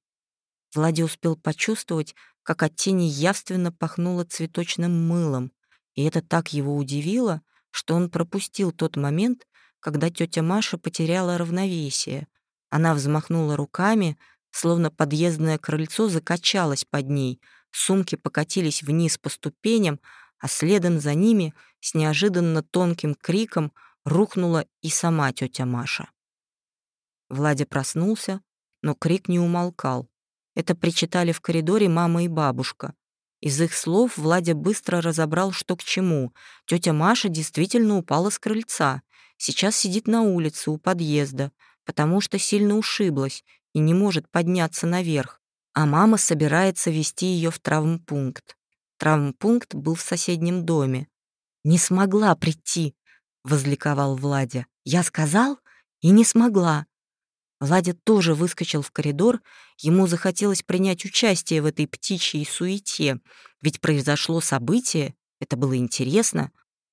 Влади успел почувствовать, как от тени явственно пахнуло цветочным мылом, и это так его удивило, что он пропустил тот момент, когда тетя Маша потеряла равновесие. Она взмахнула руками, словно подъездное крыльцо закачалось под ней, сумки покатились вниз по ступеням, а следом за ними с неожиданно тонким криком рухнула и сама тетя Маша. Владя проснулся, но крик не умолкал. Это причитали в коридоре мама и бабушка. Из их слов Владя быстро разобрал, что к чему. Тетя Маша действительно упала с крыльца. Сейчас сидит на улице у подъезда, потому что сильно ушиблась и не может подняться наверх, а мама собирается вести ее в травмпункт. Травмпункт был в соседнем доме. «Не смогла прийти», — возликовал Владя. «Я сказал и не смогла». Владя тоже выскочил в коридор, ему захотелось принять участие в этой птичьей суете, ведь произошло событие, это было интересно.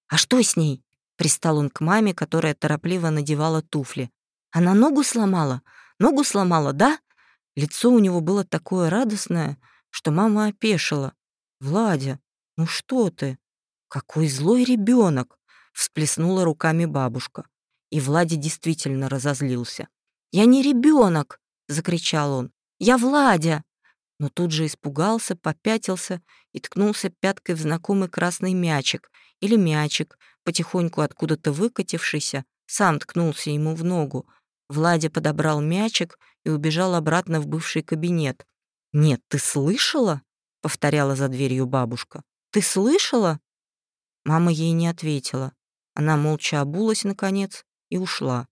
«А что с ней?» Пристал он к маме, которая торопливо надевала туфли. «Она ногу сломала? Ногу сломала, да?» Лицо у него было такое радостное, что мама опешила. «Владя, ну что ты? Какой злой ребенок! всплеснула руками бабушка. И Владя действительно разозлился. «Я не ребенок! закричал он. «Я Владя!» Но тут же испугался, попятился и ткнулся пяткой в знакомый красный мячик или мячик, потихоньку откуда-то выкатившийся, сам ткнулся ему в ногу. Владя подобрал мячик и убежал обратно в бывший кабинет. «Нет, ты слышала?» — повторяла за дверью бабушка. «Ты слышала?» Мама ей не ответила. Она молча обулась, наконец, и ушла.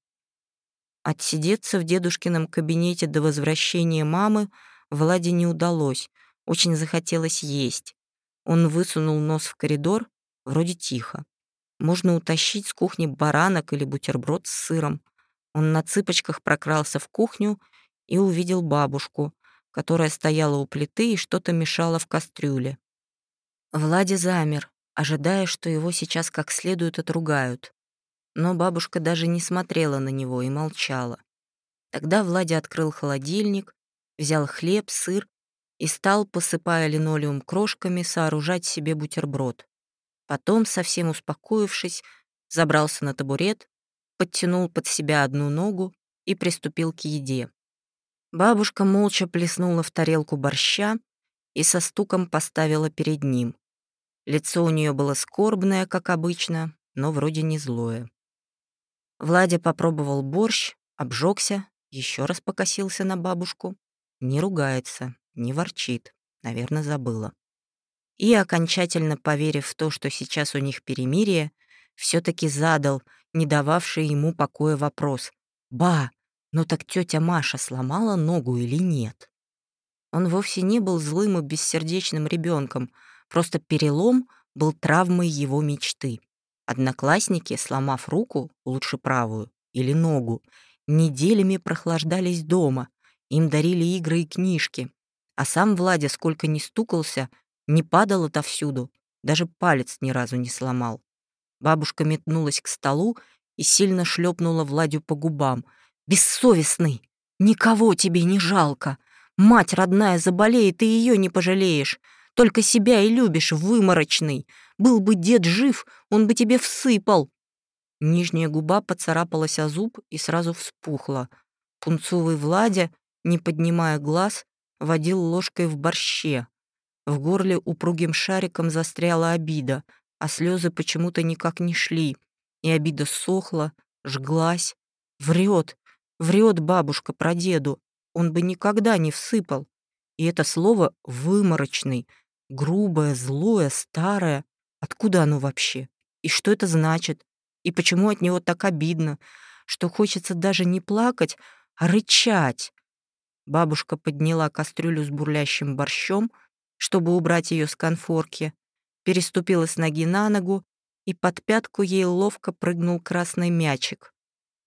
Отсидеться в дедушкином кабинете до возвращения мамы Владе не удалось. Очень захотелось есть. Он высунул нос в коридор, вроде тихо. Можно утащить с кухни баранок или бутерброд с сыром. Он на цыпочках прокрался в кухню и увидел бабушку, которая стояла у плиты и что-то мешала в кастрюле. Влади замер, ожидая, что его сейчас как следует отругают. Но бабушка даже не смотрела на него и молчала. Тогда Владя открыл холодильник, взял хлеб, сыр и стал, посыпая линолеум крошками, сооружать себе бутерброд. Потом, совсем успокоившись, забрался на табурет, подтянул под себя одну ногу и приступил к еде. Бабушка молча плеснула в тарелку борща и со стуком поставила перед ним. Лицо у нее было скорбное, как обычно, но вроде не злое. Владя попробовал борщ, обжегся, еще раз покосился на бабушку. Не ругается, не ворчит, наверное, забыла. и, окончательно поверив в то, что сейчас у них перемирие, все таки задал, не дававший ему покоя вопрос. «Ба, ну так тетя Маша сломала ногу или нет?» Он вовсе не был злым и бессердечным ребенком, просто перелом был травмой его мечты. Одноклассники, сломав руку, лучше правую, или ногу, неделями прохлаждались дома, им дарили игры и книжки. А сам Владя, сколько ни стукался, не падал отовсюду, даже палец ни разу не сломал. Бабушка метнулась к столу и сильно шлепнула Владю по губам. «Бессовестный! Никого тебе не жалко! Мать родная заболеет, и ее не пожалеешь! Только себя и любишь, выморочный! Был бы дед жив, он бы тебе всыпал!» Нижняя губа поцарапалась о зуб и сразу вспухла. Пунцовый Владя, не поднимая глаз, водил ложкой в борще. В горле упругим шариком застряла обида, а слезы почему-то никак не шли. И обида сохла, жглась. Врет, врет бабушка про деду. Он бы никогда не всыпал. И это слово «выморочный», грубое, злое, старое. Откуда оно вообще? И что это значит? И почему от него так обидно, что хочется даже не плакать, а рычать? Бабушка подняла кастрюлю с бурлящим борщом, чтобы убрать ее с конфорки, переступила с ноги на ногу, и под пятку ей ловко прыгнул красный мячик.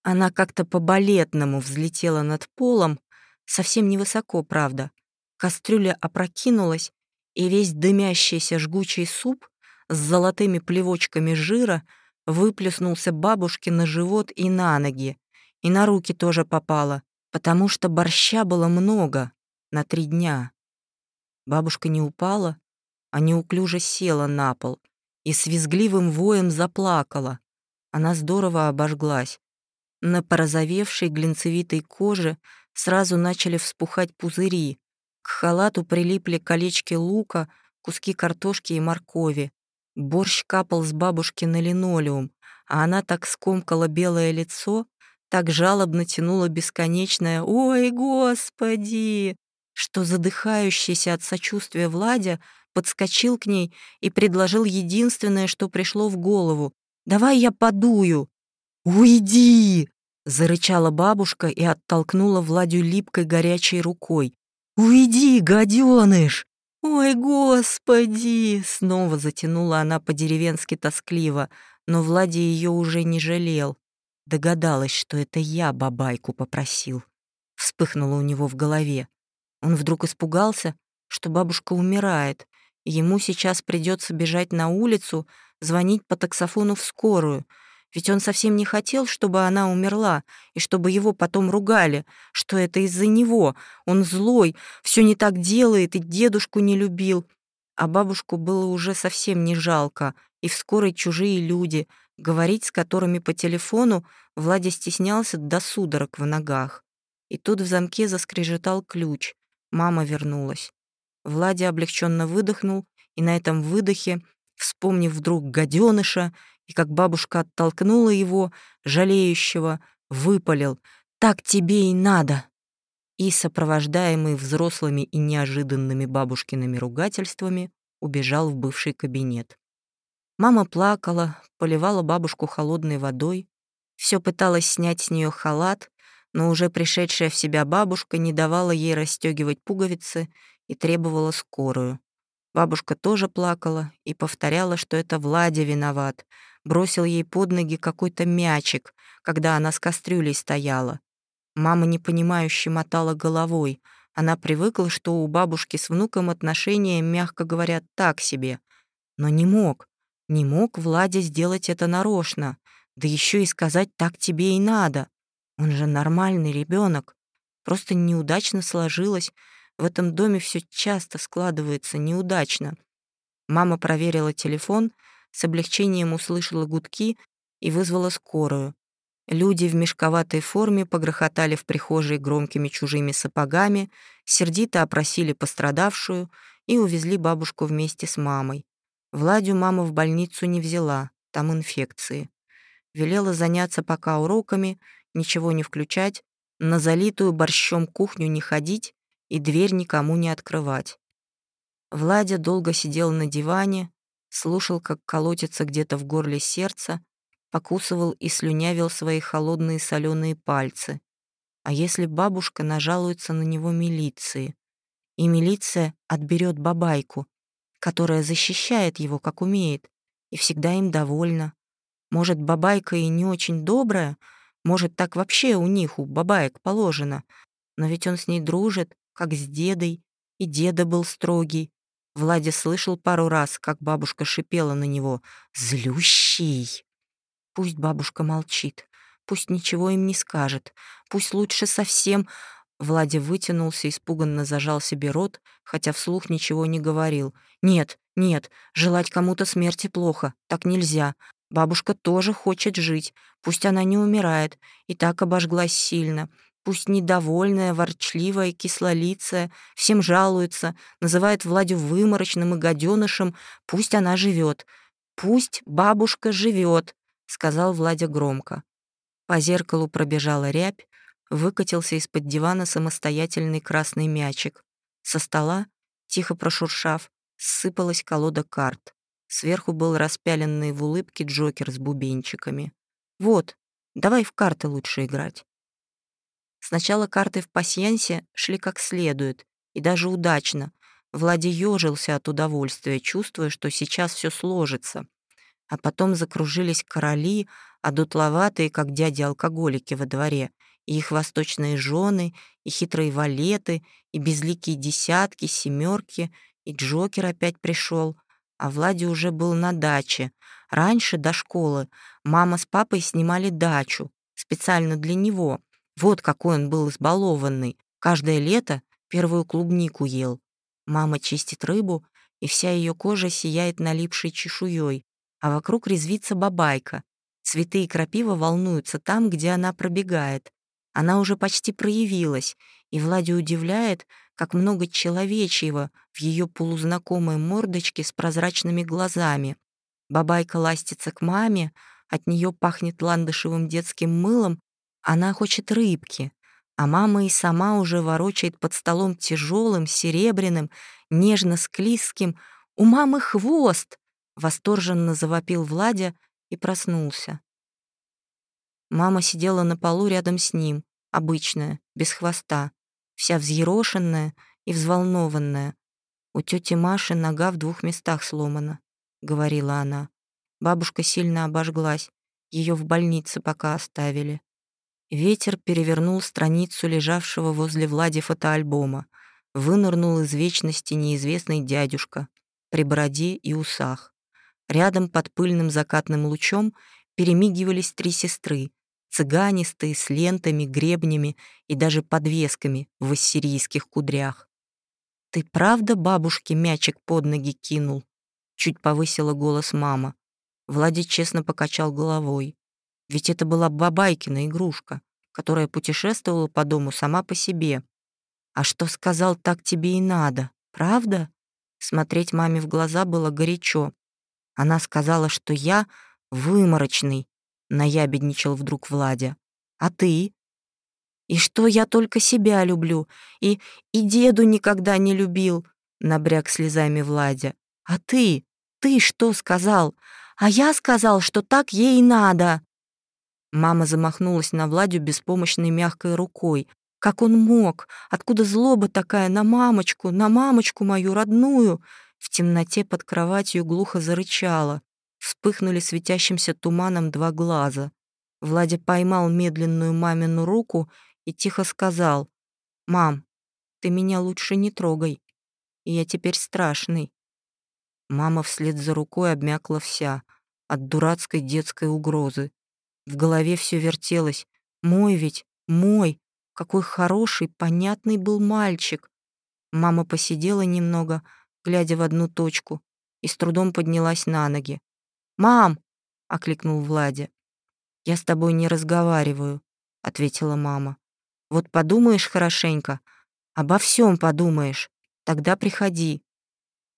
Она как-то по-балетному взлетела над полом, совсем невысоко, правда. Кастрюля опрокинулась, и весь дымящийся жгучий суп с золотыми плевочками жира выплюснулся бабушке на живот и на ноги, и на руки тоже попало, потому что борща было много на три дня. Бабушка не упала, а неуклюже села на пол и с визгливым воем заплакала. Она здорово обожглась. На порозовевшей глинцевитой коже сразу начали вспухать пузыри. К халату прилипли колечки лука, куски картошки и моркови. Борщ капал с бабушки на линолеум, а она так скомкала белое лицо, так жалобно тянула бесконечное «Ой, Господи!», что задыхающийся от сочувствия Владя подскочил к ней и предложил единственное, что пришло в голову. «Давай я подую!» «Уйди!» — зарычала бабушка и оттолкнула Владю липкой горячей рукой. «Уйди, гаденыш!» «Ой, господи!» — снова затянула она по-деревенски тоскливо, но Владя ее уже не жалел. Догадалась, что это я бабайку попросил. Вспыхнуло у него в голове. Он вдруг испугался, что бабушка умирает, ему сейчас придется бежать на улицу, звонить по таксофону в скорую. Ведь он совсем не хотел, чтобы она умерла, и чтобы его потом ругали, что это из-за него. Он злой, все не так делает, и дедушку не любил. А бабушку было уже совсем не жалко, и в скорой чужие люди, говорить с которыми по телефону Владя стеснялся до судорог в ногах. И тут в замке заскрежетал ключ. Мама вернулась. Владя облегченно выдохнул, и на этом выдохе, вспомнив вдруг гаденыша, и как бабушка оттолкнула его, жалеющего, выпалил «Так тебе и надо!» И, сопровождаемый взрослыми и неожиданными бабушкиными ругательствами, убежал в бывший кабинет. Мама плакала, поливала бабушку холодной водой, все пыталась снять с нее халат, но уже пришедшая в себя бабушка не давала ей расстегивать пуговицы и требовала скорую. Бабушка тоже плакала и повторяла, что это Владя виноват, бросил ей под ноги какой-то мячик, когда она с кастрюлей стояла. Мама непонимающе мотала головой. Она привыкла, что у бабушки с внуком отношения, мягко говоря, так себе. Но не мог. Не мог Владя сделать это нарочно. Да еще и сказать «так тебе и надо». Он же нормальный ребенок. Просто неудачно сложилось. В этом доме все часто складывается неудачно. Мама проверила телефон, с облегчением услышала гудки и вызвала скорую. Люди в мешковатой форме погрохотали в прихожей громкими чужими сапогами, сердито опросили пострадавшую и увезли бабушку вместе с мамой. Владю мама в больницу не взяла, там инфекции. Велела заняться пока уроками — ничего не включать, на залитую борщом кухню не ходить и дверь никому не открывать. Владя долго сидел на диване, слушал, как колотится где-то в горле сердце, покусывал и слюнявил свои холодные соленые пальцы. А если бабушка нажалуется на него милиции? И милиция отберет бабайку, которая защищает его, как умеет, и всегда им довольна. Может, бабайка и не очень добрая, может, так вообще у них, у бабаек положено, но ведь он с ней дружит, как с дедой, и деда был строгий. Владя слышал пару раз, как бабушка шипела на него «Злющий!». Пусть бабушка молчит, пусть ничего им не скажет, пусть лучше совсем... Владя вытянулся, испуганно зажал себе рот, хотя вслух ничего не говорил. «Нет, нет, желать кому-то смерти плохо, так нельзя. Бабушка тоже хочет жить, пусть она не умирает, и так обожглась сильно. Пусть недовольная, ворчливая, кислолицая, всем жалуется, называет Владю выморочным и гаденышем, пусть она живет. Пусть бабушка живет, сказал Владя громко. По зеркалу пробежала рябь, выкатился из-под дивана самостоятельный красный мячик. Со стола, тихо прошуршав, сыпалась колода карт. Сверху был распяленный в улыбке Джокер с бубенчиками. «Вот, давай в карты лучше играть». Сначала карты в пасьянсе шли как следует, и даже удачно. Влади ёжился от удовольствия, чувствуя, что сейчас все сложится. А потом закружились короли, а дутловатые, как дяди-алкоголики во дворе, и их восточные жены, и хитрые валеты, и безликие десятки, семерки, и Джокер опять пришел — а Влади уже был на даче. Раньше, до школы, мама с папой снимали дачу, специально для него. Вот какой он был избалованный. Каждое лето первую клубнику ел. Мама чистит рыбу, и вся ее кожа сияет налипшей чешуей, а вокруг резвится бабайка. Цветы и крапива волнуются там, где она пробегает. Она уже почти проявилась, и Влади удивляет, как много человечьего в ее полузнакомой мордочке с прозрачными глазами. Бабайка ластится к маме, от нее пахнет ландышевым детским мылом, она хочет рыбки, а мама и сама уже ворочает под столом тяжелым, серебряным, нежно-склизким. «У мамы хвост!» — восторженно завопил Владя и проснулся. Мама сидела на полу рядом с ним, обычная, без хвоста вся взъерошенная и взволнованная. «У тети Маши нога в двух местах сломана», — говорила она. Бабушка сильно обожглась, ее в больнице пока оставили. Ветер перевернул страницу лежавшего возле Влади фотоальбома. Вынырнул из вечности неизвестный дядюшка при бороде и усах. Рядом под пыльным закатным лучом перемигивались три сестры, цыганистые, с лентами, гребнями и даже подвесками в ассирийских кудрях. «Ты правда бабушке мячик под ноги кинул?» Чуть повысила голос мама. Влади честно покачал головой. Ведь это была бабайкина игрушка, которая путешествовала по дому сама по себе. «А что сказал, так тебе и надо, правда?» Смотреть маме в глаза было горячо. Она сказала, что я выморочный, наябедничал вдруг Владя. «А ты?» «И что я только себя люблю, и, и деду никогда не любил», — набряк слезами Владя. «А ты? Ты что сказал? А я сказал, что так ей надо». Мама замахнулась на Владю беспомощной мягкой рукой. Как он мог? Откуда злоба такая на мамочку, на мамочку мою родную? В темноте под кроватью глухо зарычала. Вспыхнули светящимся туманом два глаза. Владя поймал медленную мамину руку и тихо сказал, «Мам, ты меня лучше не трогай, я теперь страшный». Мама вслед за рукой обмякла вся от дурацкой детской угрозы. В голове все вертелось. «Мой ведь, мой, какой хороший, понятный был мальчик». Мама посидела немного, глядя в одну точку, и с трудом поднялась на ноги. «Мам!» — окликнул Владя. «Я с тобой не разговариваю», — ответила мама. «Вот подумаешь хорошенько, обо всем подумаешь, тогда приходи».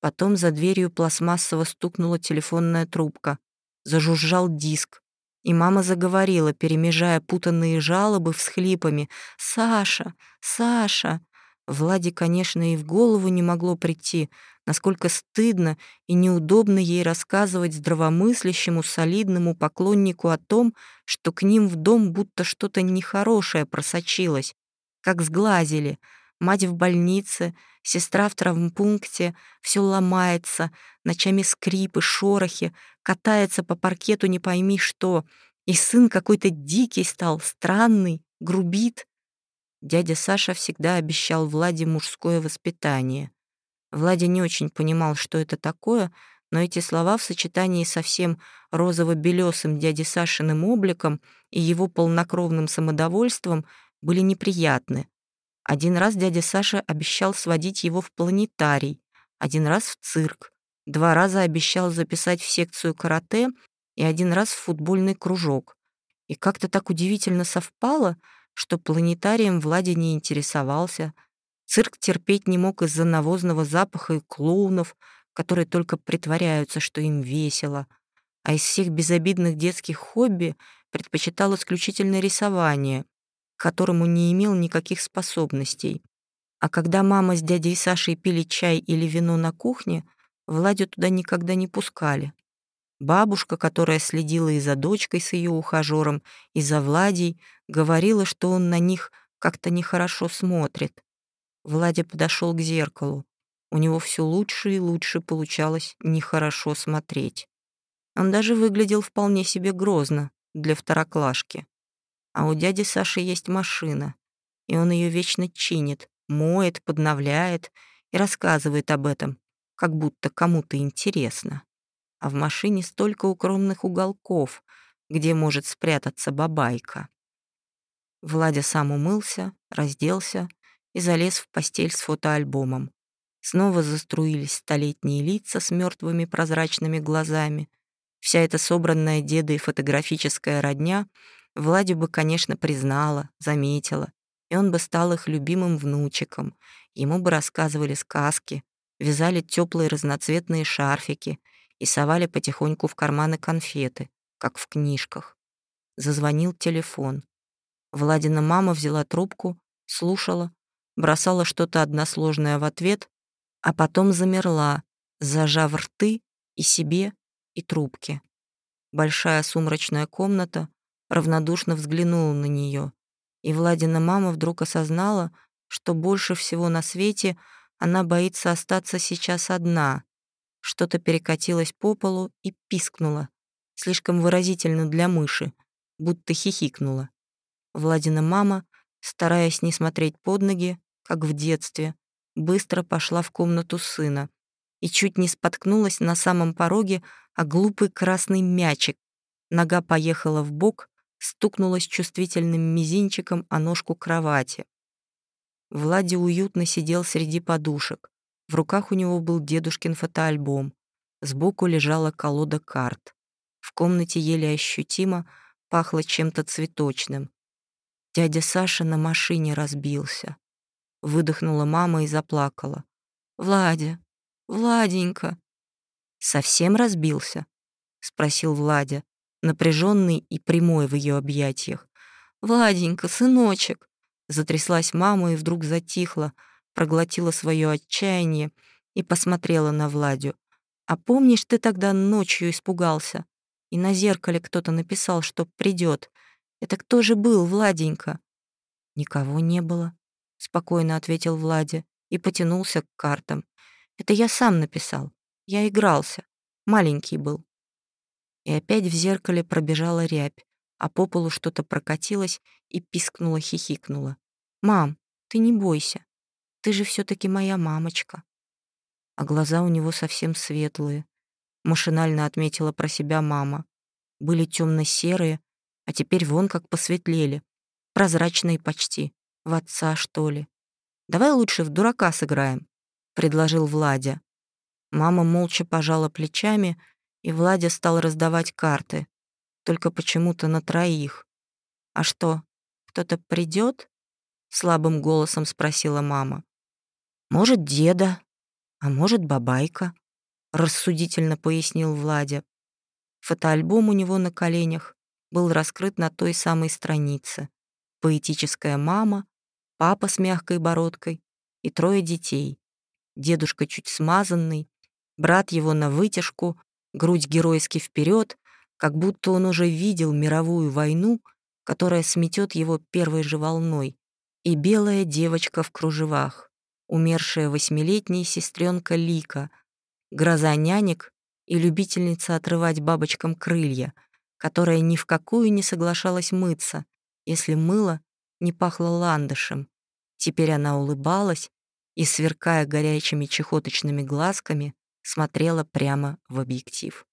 Потом за дверью пластмассово стукнула телефонная трубка. Зажужжал диск. И мама заговорила, перемежая путанные жалобы всхлипами. «Саша! Саша!» Владе, конечно, и в голову не могло прийти, насколько стыдно и неудобно ей рассказывать здравомыслящему, солидному поклоннику о том, что к ним в дом будто что-то нехорошее просочилось, как сглазили. Мать в больнице, сестра в травмпункте, все ломается, ночами скрипы, шорохи, катается по паркету не пойми что, и сын какой-то дикий стал, странный, грубит. Дядя Саша всегда обещал Владе мужское воспитание. Владя не очень понимал, что это такое, но эти слова в сочетании со всем розово-белесым дяди Сашиным обликом и его полнокровным самодовольством были неприятны. Один раз дядя Саша обещал сводить его в планетарий, один раз в цирк, два раза обещал записать в секцию карате и один раз в футбольный кружок. И как-то так удивительно совпало, что планетарием Владя не интересовался — Цирк терпеть не мог из-за навозного запаха и клоунов, которые только притворяются, что им весело. А из всех безобидных детских хобби предпочитал исключительно рисование, которому не имел никаких способностей. А когда мама с дядей Сашей пили чай или вино на кухне, Владю туда никогда не пускали. Бабушка, которая следила и за дочкой с ее ухажером, и за Владей, говорила, что он на них как-то нехорошо смотрит. Владя подошел к зеркалу. У него все лучше и лучше получалось нехорошо смотреть. Он даже выглядел вполне себе грозно для второклашки. А у дяди Саши есть машина, и он ее вечно чинит, моет, подновляет и рассказывает об этом, как будто кому-то интересно. А в машине столько укромных уголков, где может спрятаться бабайка. Владя сам умылся, разделся и залез в постель с фотоальбомом. Снова заструились столетние лица с мертвыми прозрачными глазами. Вся эта собранная дедой фотографическая родня Владю бы, конечно, признала, заметила, и он бы стал их любимым внучиком. Ему бы рассказывали сказки, вязали теплые разноцветные шарфики и совали потихоньку в карманы конфеты, как в книжках. Зазвонил телефон. Владина мама взяла трубку, слушала, бросала что-то односложное в ответ, а потом замерла, зажав рты и себе, и трубки. Большая сумрачная комната равнодушно взглянула на нее, и Владина мама вдруг осознала, что больше всего на свете она боится остаться сейчас одна. Что-то перекатилось по полу и пискнуло, слишком выразительно для мыши, будто хихикнула. Владина мама, стараясь не смотреть под ноги, как в детстве, быстро пошла в комнату сына и чуть не споткнулась на самом пороге о глупый красный мячик. Нога поехала в бок, стукнулась чувствительным мизинчиком о ножку кровати. Влади уютно сидел среди подушек. В руках у него был дедушкин фотоальбом. Сбоку лежала колода карт. В комнате еле ощутимо пахло чем-то цветочным. Дядя Саша на машине разбился. Выдохнула мама и заплакала. «Владя, Владенька!» «Совсем разбился?» — спросил Владя, напряженный и прямой в ее объятиях. «Владенька, сыночек!» Затряслась мама и вдруг затихла, проглотила свое отчаяние и посмотрела на Владю. «А помнишь, ты тогда ночью испугался? И на зеркале кто-то написал, что придет. Это кто же был, Владенька?» «Никого не было», спокойно ответил Владя и потянулся к картам. Это я сам написал. Я игрался. Маленький был. И опять в зеркале пробежала рябь, а по полу что-то прокатилось и пискнуло-хихикнуло. «Мам, ты не бойся. Ты же все таки моя мамочка». А глаза у него совсем светлые. Машинально отметила про себя мама. Были темно серые а теперь вон как посветлели. Прозрачные почти. В отца, что ли? Давай лучше в дурака сыграем, предложил Владя. Мама молча пожала плечами, и Владя стал раздавать карты, только почему-то на троих. А что, кто-то придет? слабым голосом спросила мама. Может, деда, а может, бабайка, рассудительно пояснил Владя. Фотоальбом у него на коленях был раскрыт на той самой странице. Поэтическая мама, папа с мягкой бородкой, и трое детей. Дедушка чуть смазанный, брат его на вытяжку, грудь геройски вперед, как будто он уже видел мировую войну, которая сметет его первой же волной, и белая девочка в кружевах, умершая восьмилетняя сестренка Лика, гроза нянек и любительница отрывать бабочкам крылья, которая ни в какую не соглашалась мыться, если мыло не пахло ландышем. Теперь она улыбалась и, сверкая горячими чехоточными глазками, смотрела прямо в объектив.